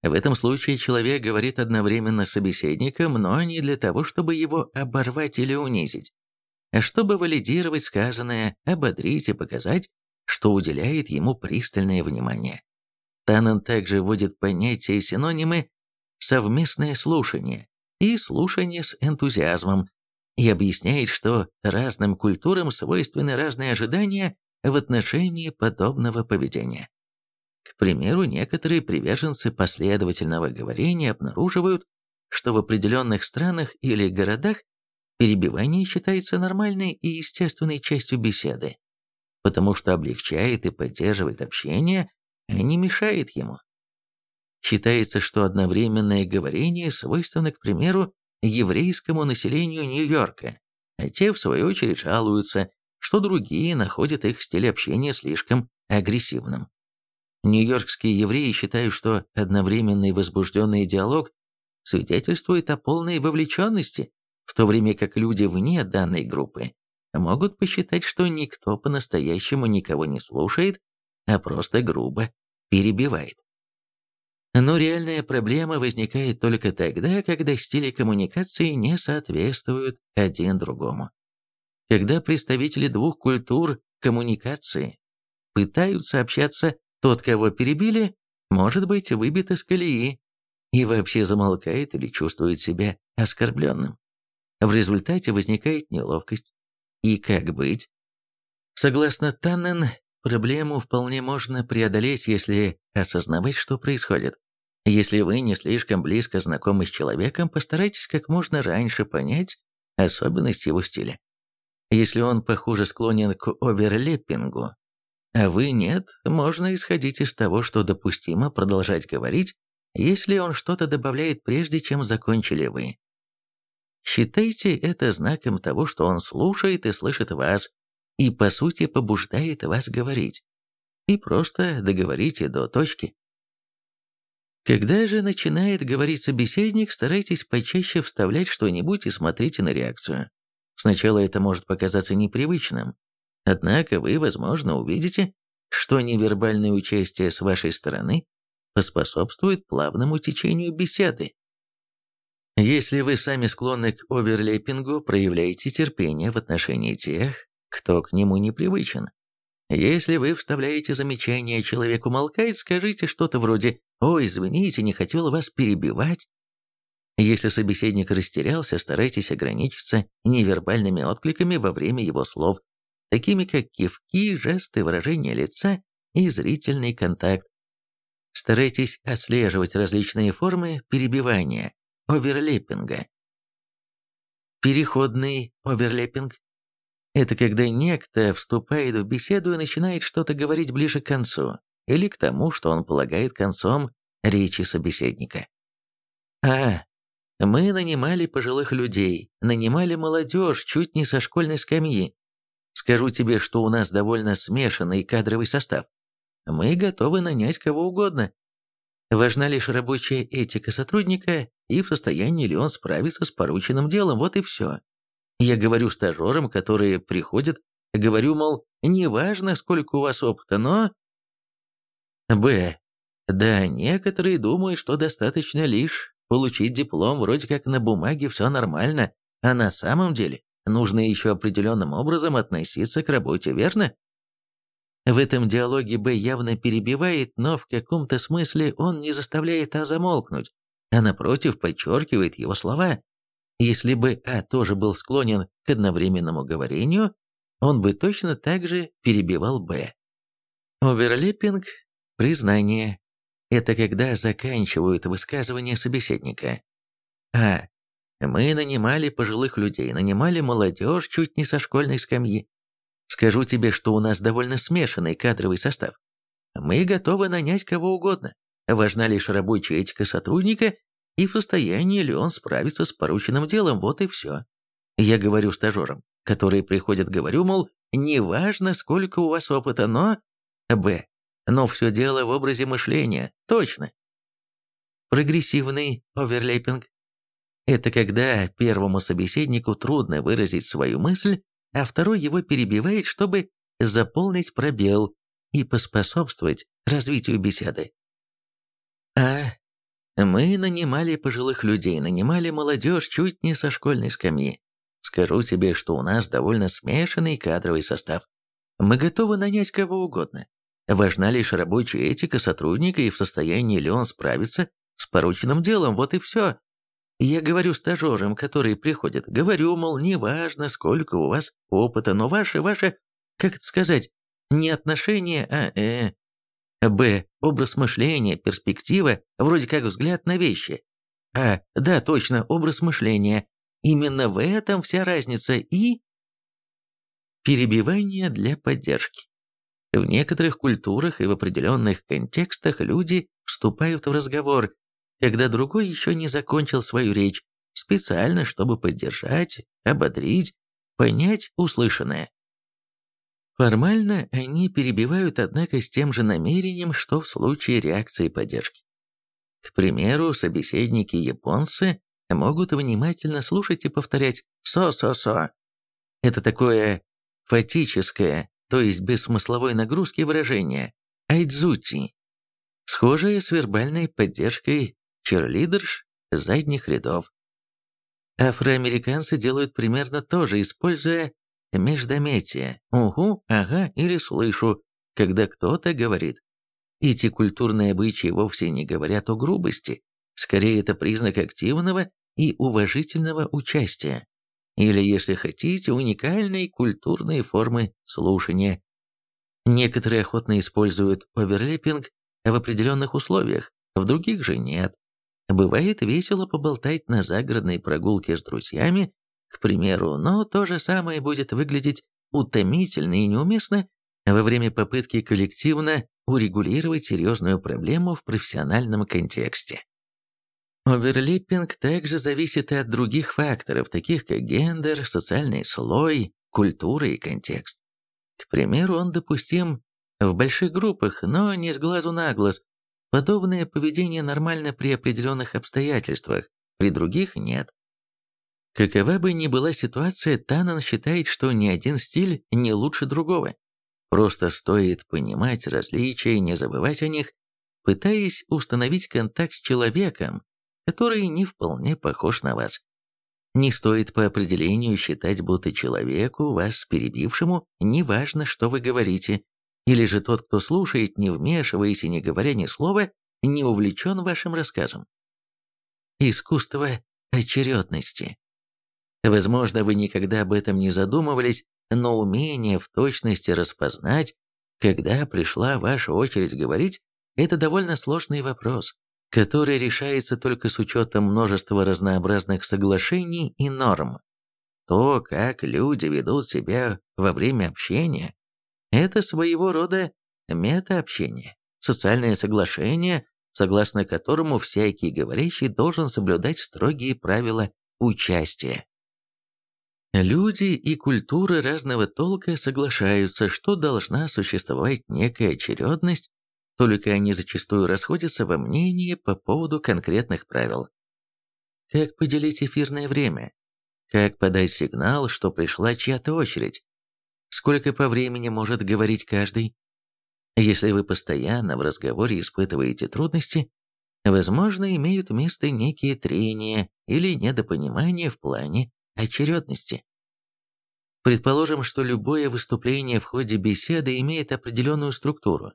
В этом случае человек говорит одновременно с собеседником, но не для того, чтобы его оборвать или унизить, а чтобы валидировать сказанное, ободрить и показать, что уделяет ему пристальное внимание. Таннен также вводит понятие и синонимы «совместное слушание» и «слушание с энтузиазмом» и объясняет, что разным культурам свойственны разные ожидания в отношении подобного поведения. К примеру, некоторые приверженцы последовательного говорения обнаруживают, что в определенных странах или городах перебивание считается нормальной и естественной частью беседы, потому что облегчает и поддерживает общение, а не мешает ему. Считается, что одновременное говорение свойственно, к примеру, еврейскому населению Нью-Йорка, а те, в свою очередь, жалуются, что другие находят их стиль общения слишком агрессивным. Нью-Йоркские евреи считают, что одновременный возбужденный диалог свидетельствует о полной вовлеченности, в то время как люди вне данной группы могут посчитать, что никто по-настоящему никого не слушает, а просто грубо перебивает. Но реальная проблема возникает только тогда, когда стили коммуникации не соответствуют один другому. Когда представители двух культур коммуникации пытаются общаться тот, кого перебили, может быть выбит из колеи и вообще замолкает или чувствует себя оскорбленным. В результате возникает неловкость. И как быть? Согласно Таннен, проблему вполне можно преодолеть, если осознавать, что происходит. Если вы не слишком близко знакомы с человеком, постарайтесь как можно раньше понять особенность его стиля. Если он, похоже, склонен к оверлеппингу, а вы нет, можно исходить из того, что допустимо продолжать говорить, если он что-то добавляет прежде, чем закончили вы. Считайте это знаком того, что он слушает и слышит вас, и по сути побуждает вас говорить. И просто договорите до точки. Когда же начинает говорить собеседник, старайтесь почаще вставлять что-нибудь и смотрите на реакцию. Сначала это может показаться непривычным, Однако вы, возможно, увидите, что невербальное участие с вашей стороны поспособствует плавному течению беседы. Если вы сами склонны к оверлеппингу, проявляйте терпение в отношении тех, кто к нему не привычен. Если вы вставляете замечание, человек умолкает, скажите что-то вроде «Ой, извините, не хотел вас перебивать». Если собеседник растерялся, старайтесь ограничиться невербальными откликами во время его слов, такими как кивки, жесты, выражение лица и зрительный контакт. Старайтесь отслеживать различные формы перебивания, оверлеппинга. Переходный оверлеппинг – это когда некто вступает в беседу и начинает что-то говорить ближе к концу, или к тому, что он полагает концом речи собеседника. А. Мы нанимали пожилых людей, нанимали молодежь чуть не со школьной скамьи. Скажу тебе, что у нас довольно смешанный кадровый состав. Мы готовы нанять кого угодно. Важна лишь рабочая этика сотрудника и в состоянии ли он справиться с порученным делом, вот и все. Я говорю стажерам, которые приходят, говорю, мол, неважно, сколько у вас опыта, но... Б. Да, некоторые думают, что достаточно лишь получить диплом, вроде как на бумаге все нормально, а на самом деле нужно еще определенным образом относиться к работе, верно? В этом диалоге Б явно перебивает, но в каком-то смысле он не заставляет А замолкнуть, а напротив подчеркивает его слова. Если бы А тоже был склонен к одновременному говорению, он бы точно так же перебивал Б. Оверлеппинг – признание. Это когда заканчивают высказывание собеседника. А. Мы нанимали пожилых людей, нанимали молодежь чуть не со школьной скамьи. Скажу тебе, что у нас довольно смешанный кадровый состав. Мы готовы нанять кого угодно. Важна лишь рабочая этика сотрудника и в состоянии ли он справиться с порученным делом, вот и все. Я говорю стажерам, которые приходят, говорю, мол, неважно, сколько у вас опыта, но... Б. Но все дело в образе мышления, точно. Прогрессивный оверлепинг – это когда первому собеседнику трудно выразить свою мысль, а второй его перебивает, чтобы заполнить пробел и поспособствовать развитию беседы. А. Мы нанимали пожилых людей, нанимали молодежь чуть не со школьной скамьи. Скажу тебе, что у нас довольно смешанный кадровый состав. Мы готовы нанять кого угодно. Важна лишь рабочая этика сотрудника и в состоянии ли он справиться с порученным делом, вот и все. Я говорю стажерам, которые приходят, говорю, мол, неважно, сколько у вас опыта, но ваше, ваше, как это сказать, не отношение, а э, Б. Образ мышления, перспектива, вроде как взгляд на вещи. А. Да, точно, образ мышления. Именно в этом вся разница и... Перебивание для поддержки. В некоторых культурах и в определенных контекстах люди вступают в разговор, когда другой еще не закончил свою речь, специально, чтобы поддержать, ободрить, понять услышанное. Формально они перебивают, однако, с тем же намерением, что в случае реакции поддержки. К примеру, собеседники-японцы могут внимательно слушать и повторять «со-со-со». Это такое фатическое, то есть без смысловой нагрузки выражение «айдзути», схожее с вербальной поддержкой черлидерш задних рядов. Афроамериканцы делают примерно то же, используя междометие «угу», «ага» или «слышу», когда кто-то говорит. Эти культурные обычаи вовсе не говорят о грубости, скорее это признак активного и уважительного участия, или, если хотите, уникальной культурной формы слушания. Некоторые охотно используют оверлеппинг в определенных условиях, в других же нет. Бывает весело поболтать на загородной прогулке с друзьями, к примеру, но то же самое будет выглядеть утомительно и неуместно во время попытки коллективно урегулировать серьезную проблему в профессиональном контексте. Оверлиппинг также зависит и от других факторов, таких как гендер, социальный слой, культура и контекст. К примеру, он допустим в больших группах, но не с глазу на глаз. Подобное поведение нормально при определенных обстоятельствах, при других нет. Какова бы ни была ситуация, Танан считает, что ни один стиль не лучше другого. Просто стоит понимать различия и не забывать о них, пытаясь установить контакт с человеком, который не вполне похож на вас. Не стоит по определению считать, будто человеку, вас перебившему, неважно, что вы говорите, или же тот, кто слушает, не вмешиваясь и не говоря ни слова, не увлечен вашим рассказом. Искусство очередности. Возможно, вы никогда об этом не задумывались, но умение в точности распознать, когда пришла ваша очередь говорить, это довольно сложный вопрос который решается только с учетом множества разнообразных соглашений и норм. То, как люди ведут себя во время общения, это своего рода метаобщение, социальное соглашение, согласно которому всякий говорящий должен соблюдать строгие правила участия. Люди и культуры разного толка соглашаются, что должна существовать некая очередность только они зачастую расходятся во мнении по поводу конкретных правил. Как поделить эфирное время? Как подать сигнал, что пришла чья-то очередь? Сколько по времени может говорить каждый? Если вы постоянно в разговоре испытываете трудности, возможно, имеют место некие трения или недопонимания в плане очередности. Предположим, что любое выступление в ходе беседы имеет определенную структуру.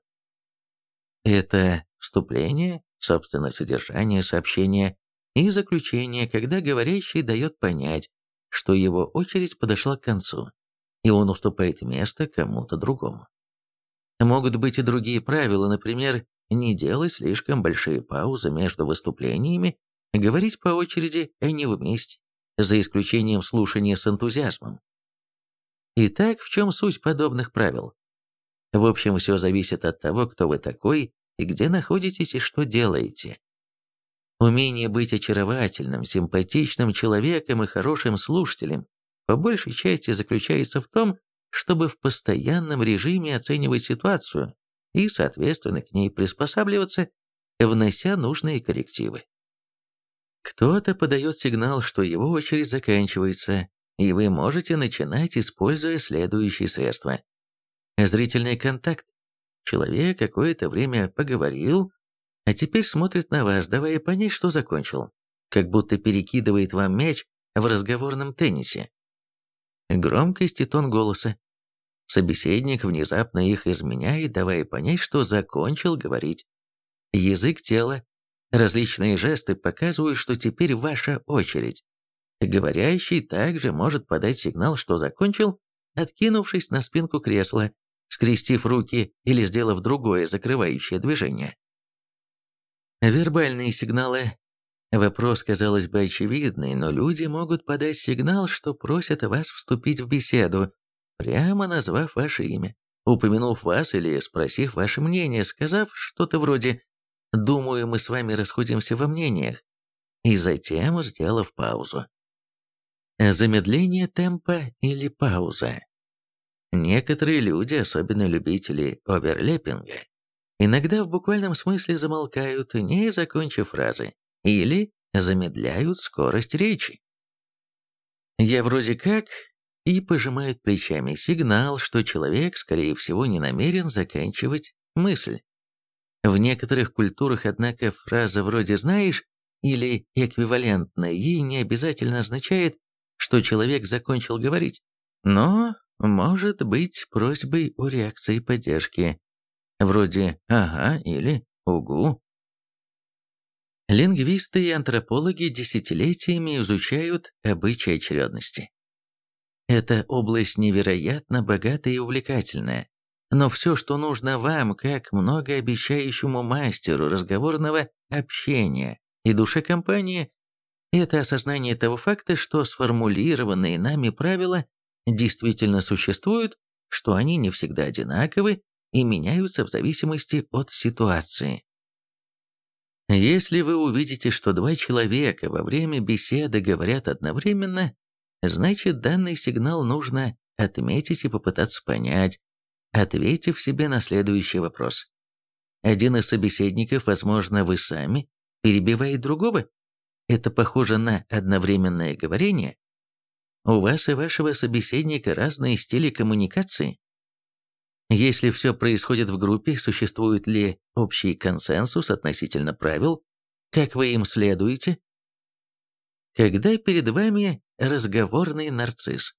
Это вступление, собственно, содержание сообщения и заключение, когда говорящий дает понять, что его очередь подошла к концу, и он уступает место кому-то другому. Могут быть и другие правила, например, не делать слишком большие паузы между выступлениями, говорить по очереди, а не вместе, за исключением слушания с энтузиазмом. Итак, в чем суть подобных правил? В общем, все зависит от того, кто вы такой и где находитесь и что делаете. Умение быть очаровательным, симпатичным человеком и хорошим слушателем по большей части заключается в том, чтобы в постоянном режиме оценивать ситуацию и, соответственно, к ней приспосабливаться, внося нужные коррективы. Кто-то подает сигнал, что его очередь заканчивается, и вы можете начинать, используя следующие средства. Зрительный контакт. Человек какое-то время поговорил, а теперь смотрит на вас, давая понять, что закончил, как будто перекидывает вам мяч в разговорном теннисе. Громкость и тон голоса. Собеседник внезапно их изменяет, давая понять, что закончил говорить. Язык тела. Различные жесты показывают, что теперь ваша очередь. Говорящий также может подать сигнал, что закончил, откинувшись на спинку кресла, скрестив руки или сделав другое закрывающее движение. Вербальные сигналы. Вопрос, казалось бы, очевидный, но люди могут подать сигнал, что просят вас вступить в беседу, прямо назвав ваше имя, упомянув вас или спросив ваше мнение, сказав что-то вроде «Думаю, мы с вами расходимся во мнениях», и затем сделав паузу. Замедление темпа или пауза. Некоторые люди, особенно любители оверлеппинга, иногда в буквальном смысле замолкают, не закончив фразы, или замедляют скорость речи. Я вроде как и пожимает плечами сигнал, что человек, скорее всего, не намерен заканчивать мысль. В некоторых культурах, однако, фраза вроде «знаешь» или эквивалентная ей не обязательно означает, что человек закончил говорить. Но может быть просьбой о реакции поддержки, вроде «ага» или «угу». Лингвисты и антропологи десятилетиями изучают обычаи очередности. Эта область невероятно богатая и увлекательная, но все, что нужно вам, как многообещающему мастеру разговорного общения и душе компании, это осознание того факта, что сформулированные нами правила действительно существуют, что они не всегда одинаковы и меняются в зависимости от ситуации. Если вы увидите, что два человека во время беседы говорят одновременно, значит данный сигнал нужно отметить и попытаться понять, ответив себе на следующий вопрос. Один из собеседников, возможно, вы сами, перебивает другого. Это похоже на одновременное говорение, у вас и вашего собеседника разные стили коммуникации. Если все происходит в группе, существует ли общий консенсус относительно правил, как вы им следуете? Когда перед вами разговорный нарцисс.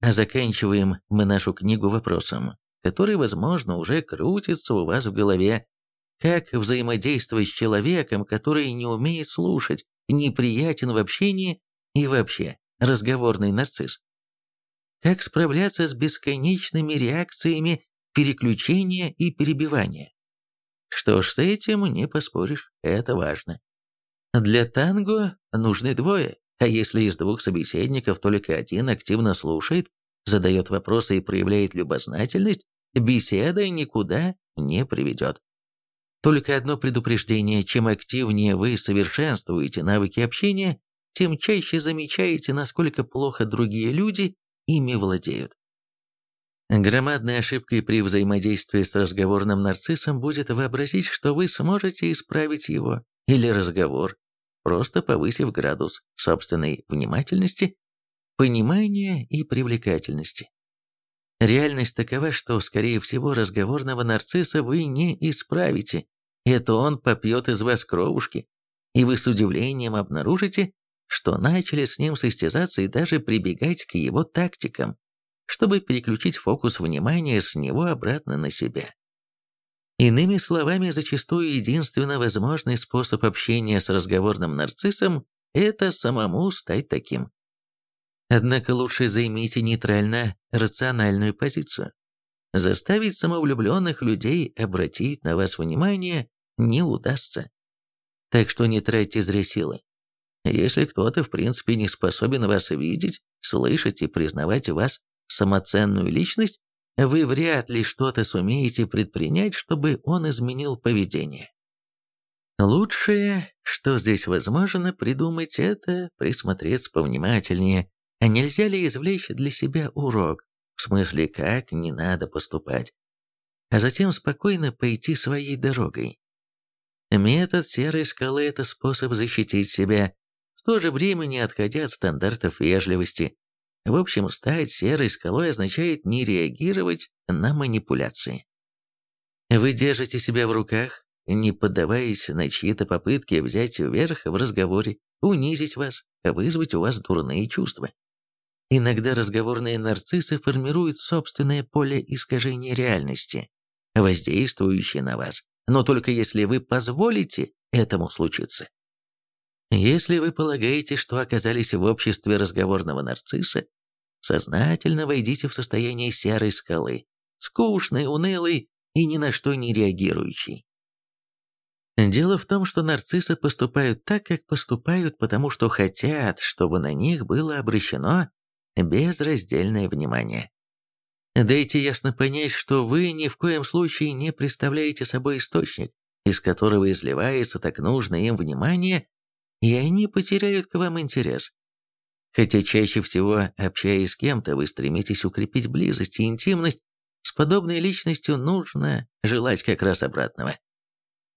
А заканчиваем мы нашу книгу вопросом, который, возможно, уже крутится у вас в голове. Как взаимодействовать с человеком, который не умеет слушать, неприятен в общении и вообще разговорный нарцисс? Как справляться с бесконечными реакциями переключения и перебивания? Что ж, с этим не поспоришь, это важно. Для танго нужны двое, а если из двух собеседников только один активно слушает, задает вопросы и проявляет любознательность, беседа никуда не приведет. Только одно предупреждение, чем активнее вы совершенствуете навыки общения, тем чаще замечаете, насколько плохо другие люди ими владеют. Громадной ошибкой при взаимодействии с разговорным нарциссом будет вообразить, что вы сможете исправить его или разговор, просто повысив градус собственной внимательности, понимания и привлекательности. Реальность такова, что, скорее всего, разговорного нарцисса вы не исправите. Это он попьет из вас кровушки, и вы с удивлением обнаружите, что начали с ним состязаться и даже прибегать к его тактикам, чтобы переключить фокус внимания с него обратно на себя. Иными словами, зачастую единственно возможный способ общения с разговорным нарциссом – это самому стать таким. Однако лучше займите нейтрально-рациональную позицию. Заставить самовлюбленных людей обратить на вас внимание не удастся. Так что не тратьте зря силы. Если кто-то в принципе не способен вас видеть, слышать и признавать вас самоценную личность, вы вряд ли что-то сумеете предпринять, чтобы он изменил поведение. Лучшее, что здесь возможно придумать, это присмотреться повнимательнее, а нельзя ли извлечь для себя урок, в смысле, как не надо поступать, а затем спокойно пойти своей дорогой. Метод серой скалы – это способ защитить себя, то же время не отходя от стандартов вежливости, в общем, стать серой скалой означает не реагировать на манипуляции. Вы держите себя в руках, не поддаваясь на чьи-то попытки взять вверх в разговоре, унизить вас, вызвать у вас дурные чувства. Иногда разговорные нарциссы формируют собственное поле искажения реальности, воздействующее на вас, но только если вы позволите этому случиться. Если вы полагаете, что оказались в обществе разговорного нарцисса, сознательно войдите в состояние серой скалы, скучной, унылой и ни на что не реагирующей. Дело в том, что нарциссы поступают так, как поступают, потому что хотят, чтобы на них было обращено безраздельное внимание. Дайте ясно понять, что вы ни в коем случае не представляете собой источник, из которого изливается так нужное им внимание, и они потеряют к вам интерес. Хотя чаще всего, общаясь с кем-то, вы стремитесь укрепить близость и интимность, с подобной личностью нужно желать как раз обратного.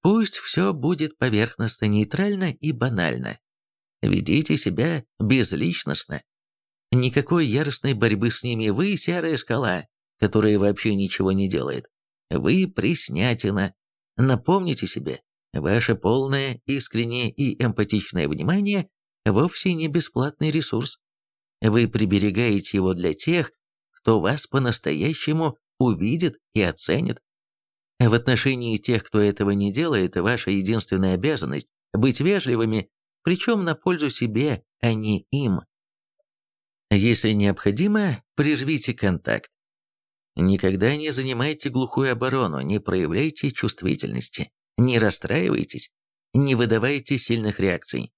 Пусть все будет поверхностно, нейтрально и банально. Ведите себя безличностно. Никакой яростной борьбы с ними. Вы серая скала, которая вообще ничего не делает. Вы приснятина. Напомните себе, ваше полное, искреннее и эмпатичное внимание вовсе не бесплатный ресурс. Вы приберегаете его для тех, кто вас по-настоящему увидит и оценит. В отношении тех, кто этого не делает, ваша единственная обязанность – быть вежливыми, причем на пользу себе, а не им. Если необходимо, прервите контакт. Никогда не занимайте глухую оборону, не проявляйте чувствительности, не расстраивайтесь, не выдавайте сильных реакций.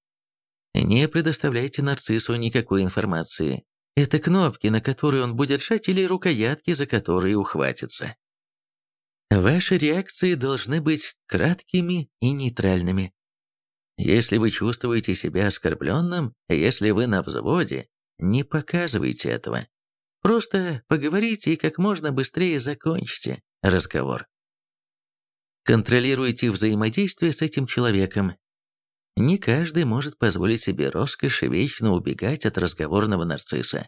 Не предоставляйте нарциссу никакой информации. Это кнопки, на которые он будет жать, или рукоятки, за которые ухватится. Ваши реакции должны быть краткими и нейтральными. Если вы чувствуете себя оскорбленным, если вы на взводе, не показывайте этого. Просто поговорите и как можно быстрее закончите разговор. Контролируйте взаимодействие с этим человеком, не каждый может позволить себе роскошь вечно убегать от разговорного нарцисса.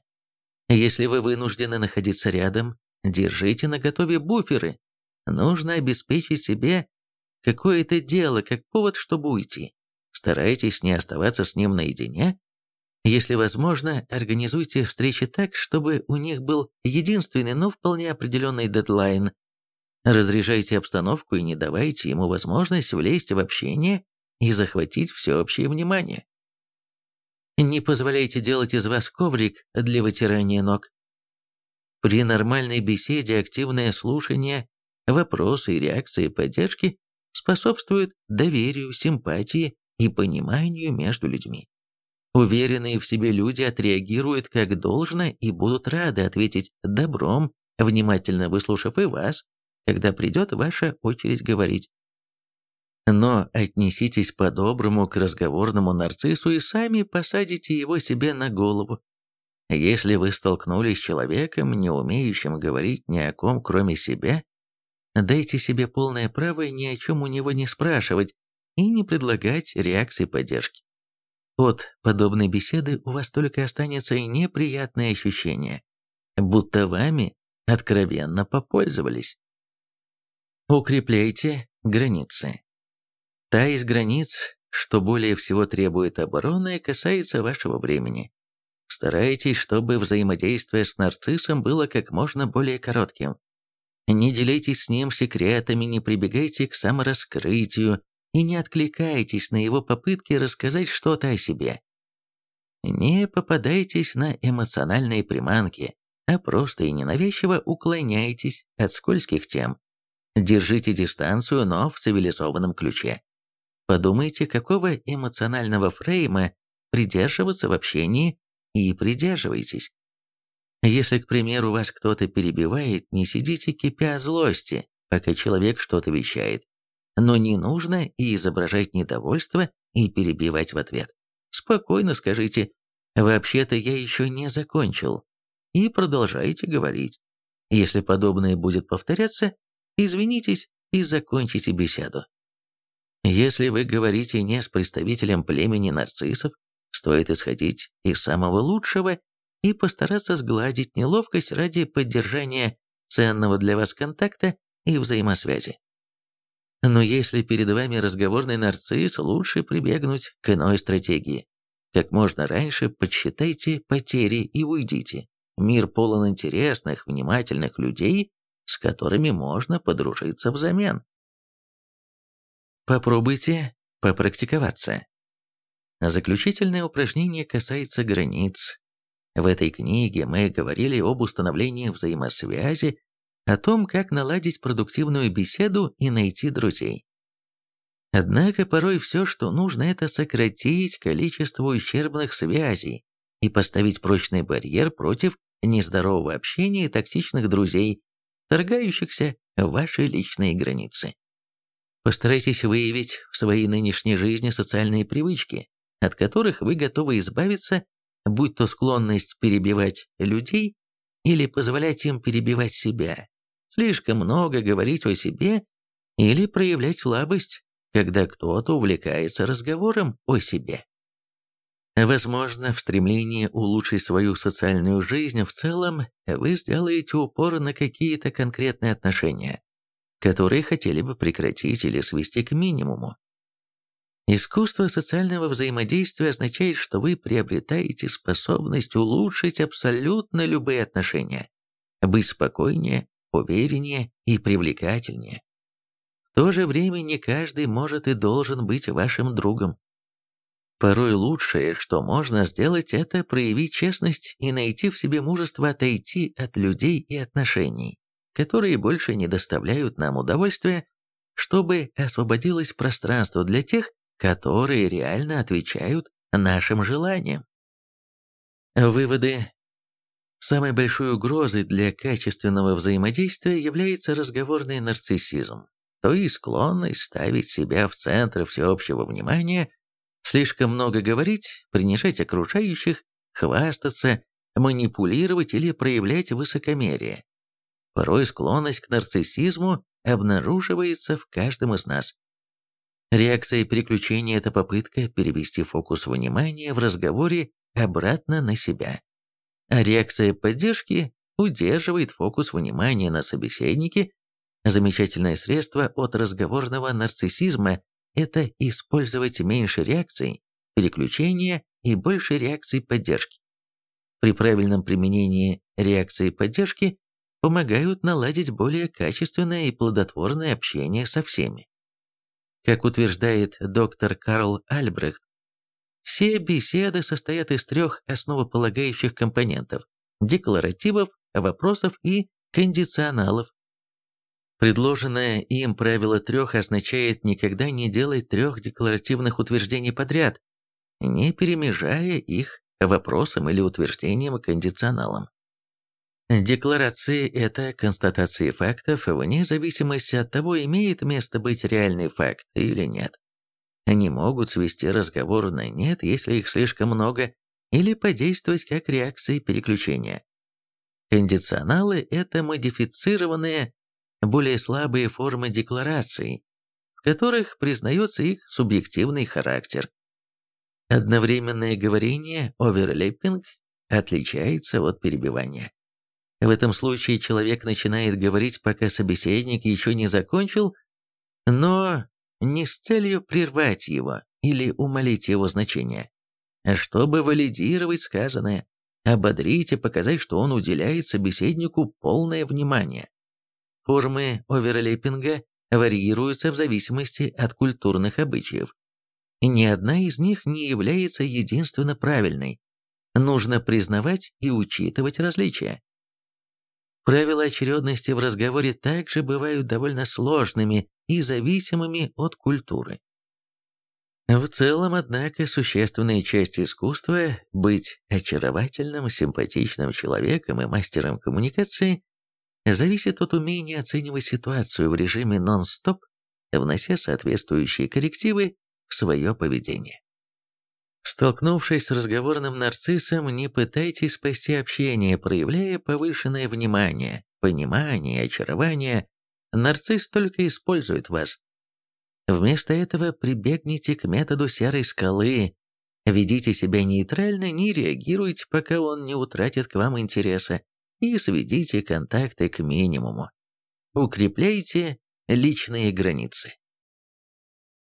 Если вы вынуждены находиться рядом, держите наготове буферы. Нужно обеспечить себе какое-то дело, как повод, чтобы уйти. Старайтесь не оставаться с ним наедине. Если возможно, организуйте встречи так, чтобы у них был единственный, но вполне определенный дедлайн. Разряжайте обстановку и не давайте ему возможность влезть в общение и захватить всеобщее внимание. Не позволяйте делать из вас коврик для вытирания ног. При нормальной беседе активное слушание, вопросы и реакции поддержки способствуют доверию, симпатии и пониманию между людьми. Уверенные в себе люди отреагируют как должно и будут рады ответить добром, внимательно выслушав и вас, когда придет ваша очередь говорить. Но отнеситесь по-доброму к разговорному нарциссу и сами посадите его себе на голову. Если вы столкнулись с человеком, не умеющим говорить ни о ком, кроме себя, дайте себе полное право ни о чем у него не спрашивать и не предлагать реакции поддержки. От подобной беседы у вас только останется неприятное ощущение, будто вами откровенно попользовались. Укрепляйте границы. Та из границ, что более всего требует обороны, касается вашего времени. Старайтесь, чтобы взаимодействие с нарциссом было как можно более коротким. Не делитесь с ним секретами, не прибегайте к самораскрытию и не откликайтесь на его попытки рассказать что-то о себе. Не попадайтесь на эмоциональные приманки, а просто и ненавязчиво уклоняйтесь от скользких тем. Держите дистанцию, но в цивилизованном ключе. Подумайте, какого эмоционального фрейма придерживаться в общении и придерживайтесь. Если, к примеру, вас кто-то перебивает, не сидите кипя злости, пока человек что-то вещает. Но не нужно и изображать недовольство, и перебивать в ответ. Спокойно скажите «вообще-то я еще не закончил» и продолжайте говорить. Если подобное будет повторяться, извинитесь и закончите беседу. Если вы говорите не с представителем племени нарциссов, стоит исходить из самого лучшего и постараться сгладить неловкость ради поддержания ценного для вас контакта и взаимосвязи. Но если перед вами разговорный нарцисс, лучше прибегнуть к иной стратегии. Как можно раньше подсчитайте потери и уйдите. Мир полон интересных, внимательных людей, с которыми можно подружиться взамен. Попробуйте попрактиковаться. Заключительное упражнение касается границ. В этой книге мы говорили об установлении взаимосвязи, о том, как наладить продуктивную беседу и найти друзей. Однако порой все, что нужно, это сократить количество ущербных связей и поставить прочный барьер против нездорового общения и токсичных друзей, торгающихся в ваши личные границы. Постарайтесь выявить в своей нынешней жизни социальные привычки, от которых вы готовы избавиться, будь то склонность перебивать людей или позволять им перебивать себя, слишком много говорить о себе или проявлять слабость, когда кто-то увлекается разговором о себе. Возможно, в стремлении улучшить свою социальную жизнь в целом вы сделаете упор на какие-то конкретные отношения, которые хотели бы прекратить или свести к минимуму. Искусство социального взаимодействия означает, что вы приобретаете способность улучшить абсолютно любые отношения, быть спокойнее, увереннее и привлекательнее. В то же время не каждый может и должен быть вашим другом. Порой лучшее, что можно сделать, это проявить честность и найти в себе мужество отойти от людей и отношений, которые больше не доставляют нам удовольствия, чтобы освободилось пространство для тех, которые реально отвечают нашим желаниям. Выводы. Самой большой угрозой для качественного взаимодействия является разговорный нарциссизм, то есть склонность ставить себя в центр всеобщего внимания, слишком много говорить, принижать окружающих, хвастаться, манипулировать или проявлять высокомерие. Порой склонность к нарциссизму обнаруживается в каждом из нас. Реакция переключения – это попытка перевести фокус внимания в разговоре обратно на себя. А реакция поддержки удерживает фокус внимания на собеседнике, замечательное средство от разговорного нарциссизма, – это использовать меньше реакций, переключения и больше реакций поддержки. При правильном применении реакции поддержки помогают наладить более качественное и плодотворное общение со всеми. Как утверждает доктор Карл Альбрехт, все беседы состоят из трех основополагающих компонентов – декларативов, вопросов и кондиционалов. Предложенное им правило трех означает никогда не делать трех декларативных утверждений подряд, не перемежая их вопросом или утверждением кондиционалом. Декларации – это констатации фактов вне зависимости от того, имеет место быть реальный факт или нет. Они могут свести разговор на «нет», если их слишком много, или подействовать как реакции переключения. Кондиционалы – это модифицированные, более слабые формы деклараций, в которых признается их субъективный характер. Одновременное говорение, оверлеппинг, отличается от перебивания. В этом случае человек начинает говорить, пока собеседник еще не закончил, но не с целью прервать его или умолить его значение, а чтобы валидировать сказанное, ободрить и показать, что он уделяет собеседнику полное внимание. Формы оверлеппинга варьируются в зависимости от культурных обычаев. Ни одна из них не является единственно правильной. Нужно признавать и учитывать различия. Правила очередности в разговоре также бывают довольно сложными и зависимыми от культуры. В целом, однако, существенная часть искусства – быть очаровательным, симпатичным человеком и мастером коммуникации – зависит от умения оценивать ситуацию в режиме нон-стоп, внося соответствующие коррективы в свое поведение. Столкнувшись с разговорным нарциссом, не пытайтесь спасти общение, проявляя повышенное внимание, понимание очарование. Нарцисс только использует вас. Вместо этого прибегните к методу серой скалы. Ведите себя нейтрально, не реагируйте, пока он не утратит к вам интереса, и сведите контакты к минимуму. Укрепляйте личные границы.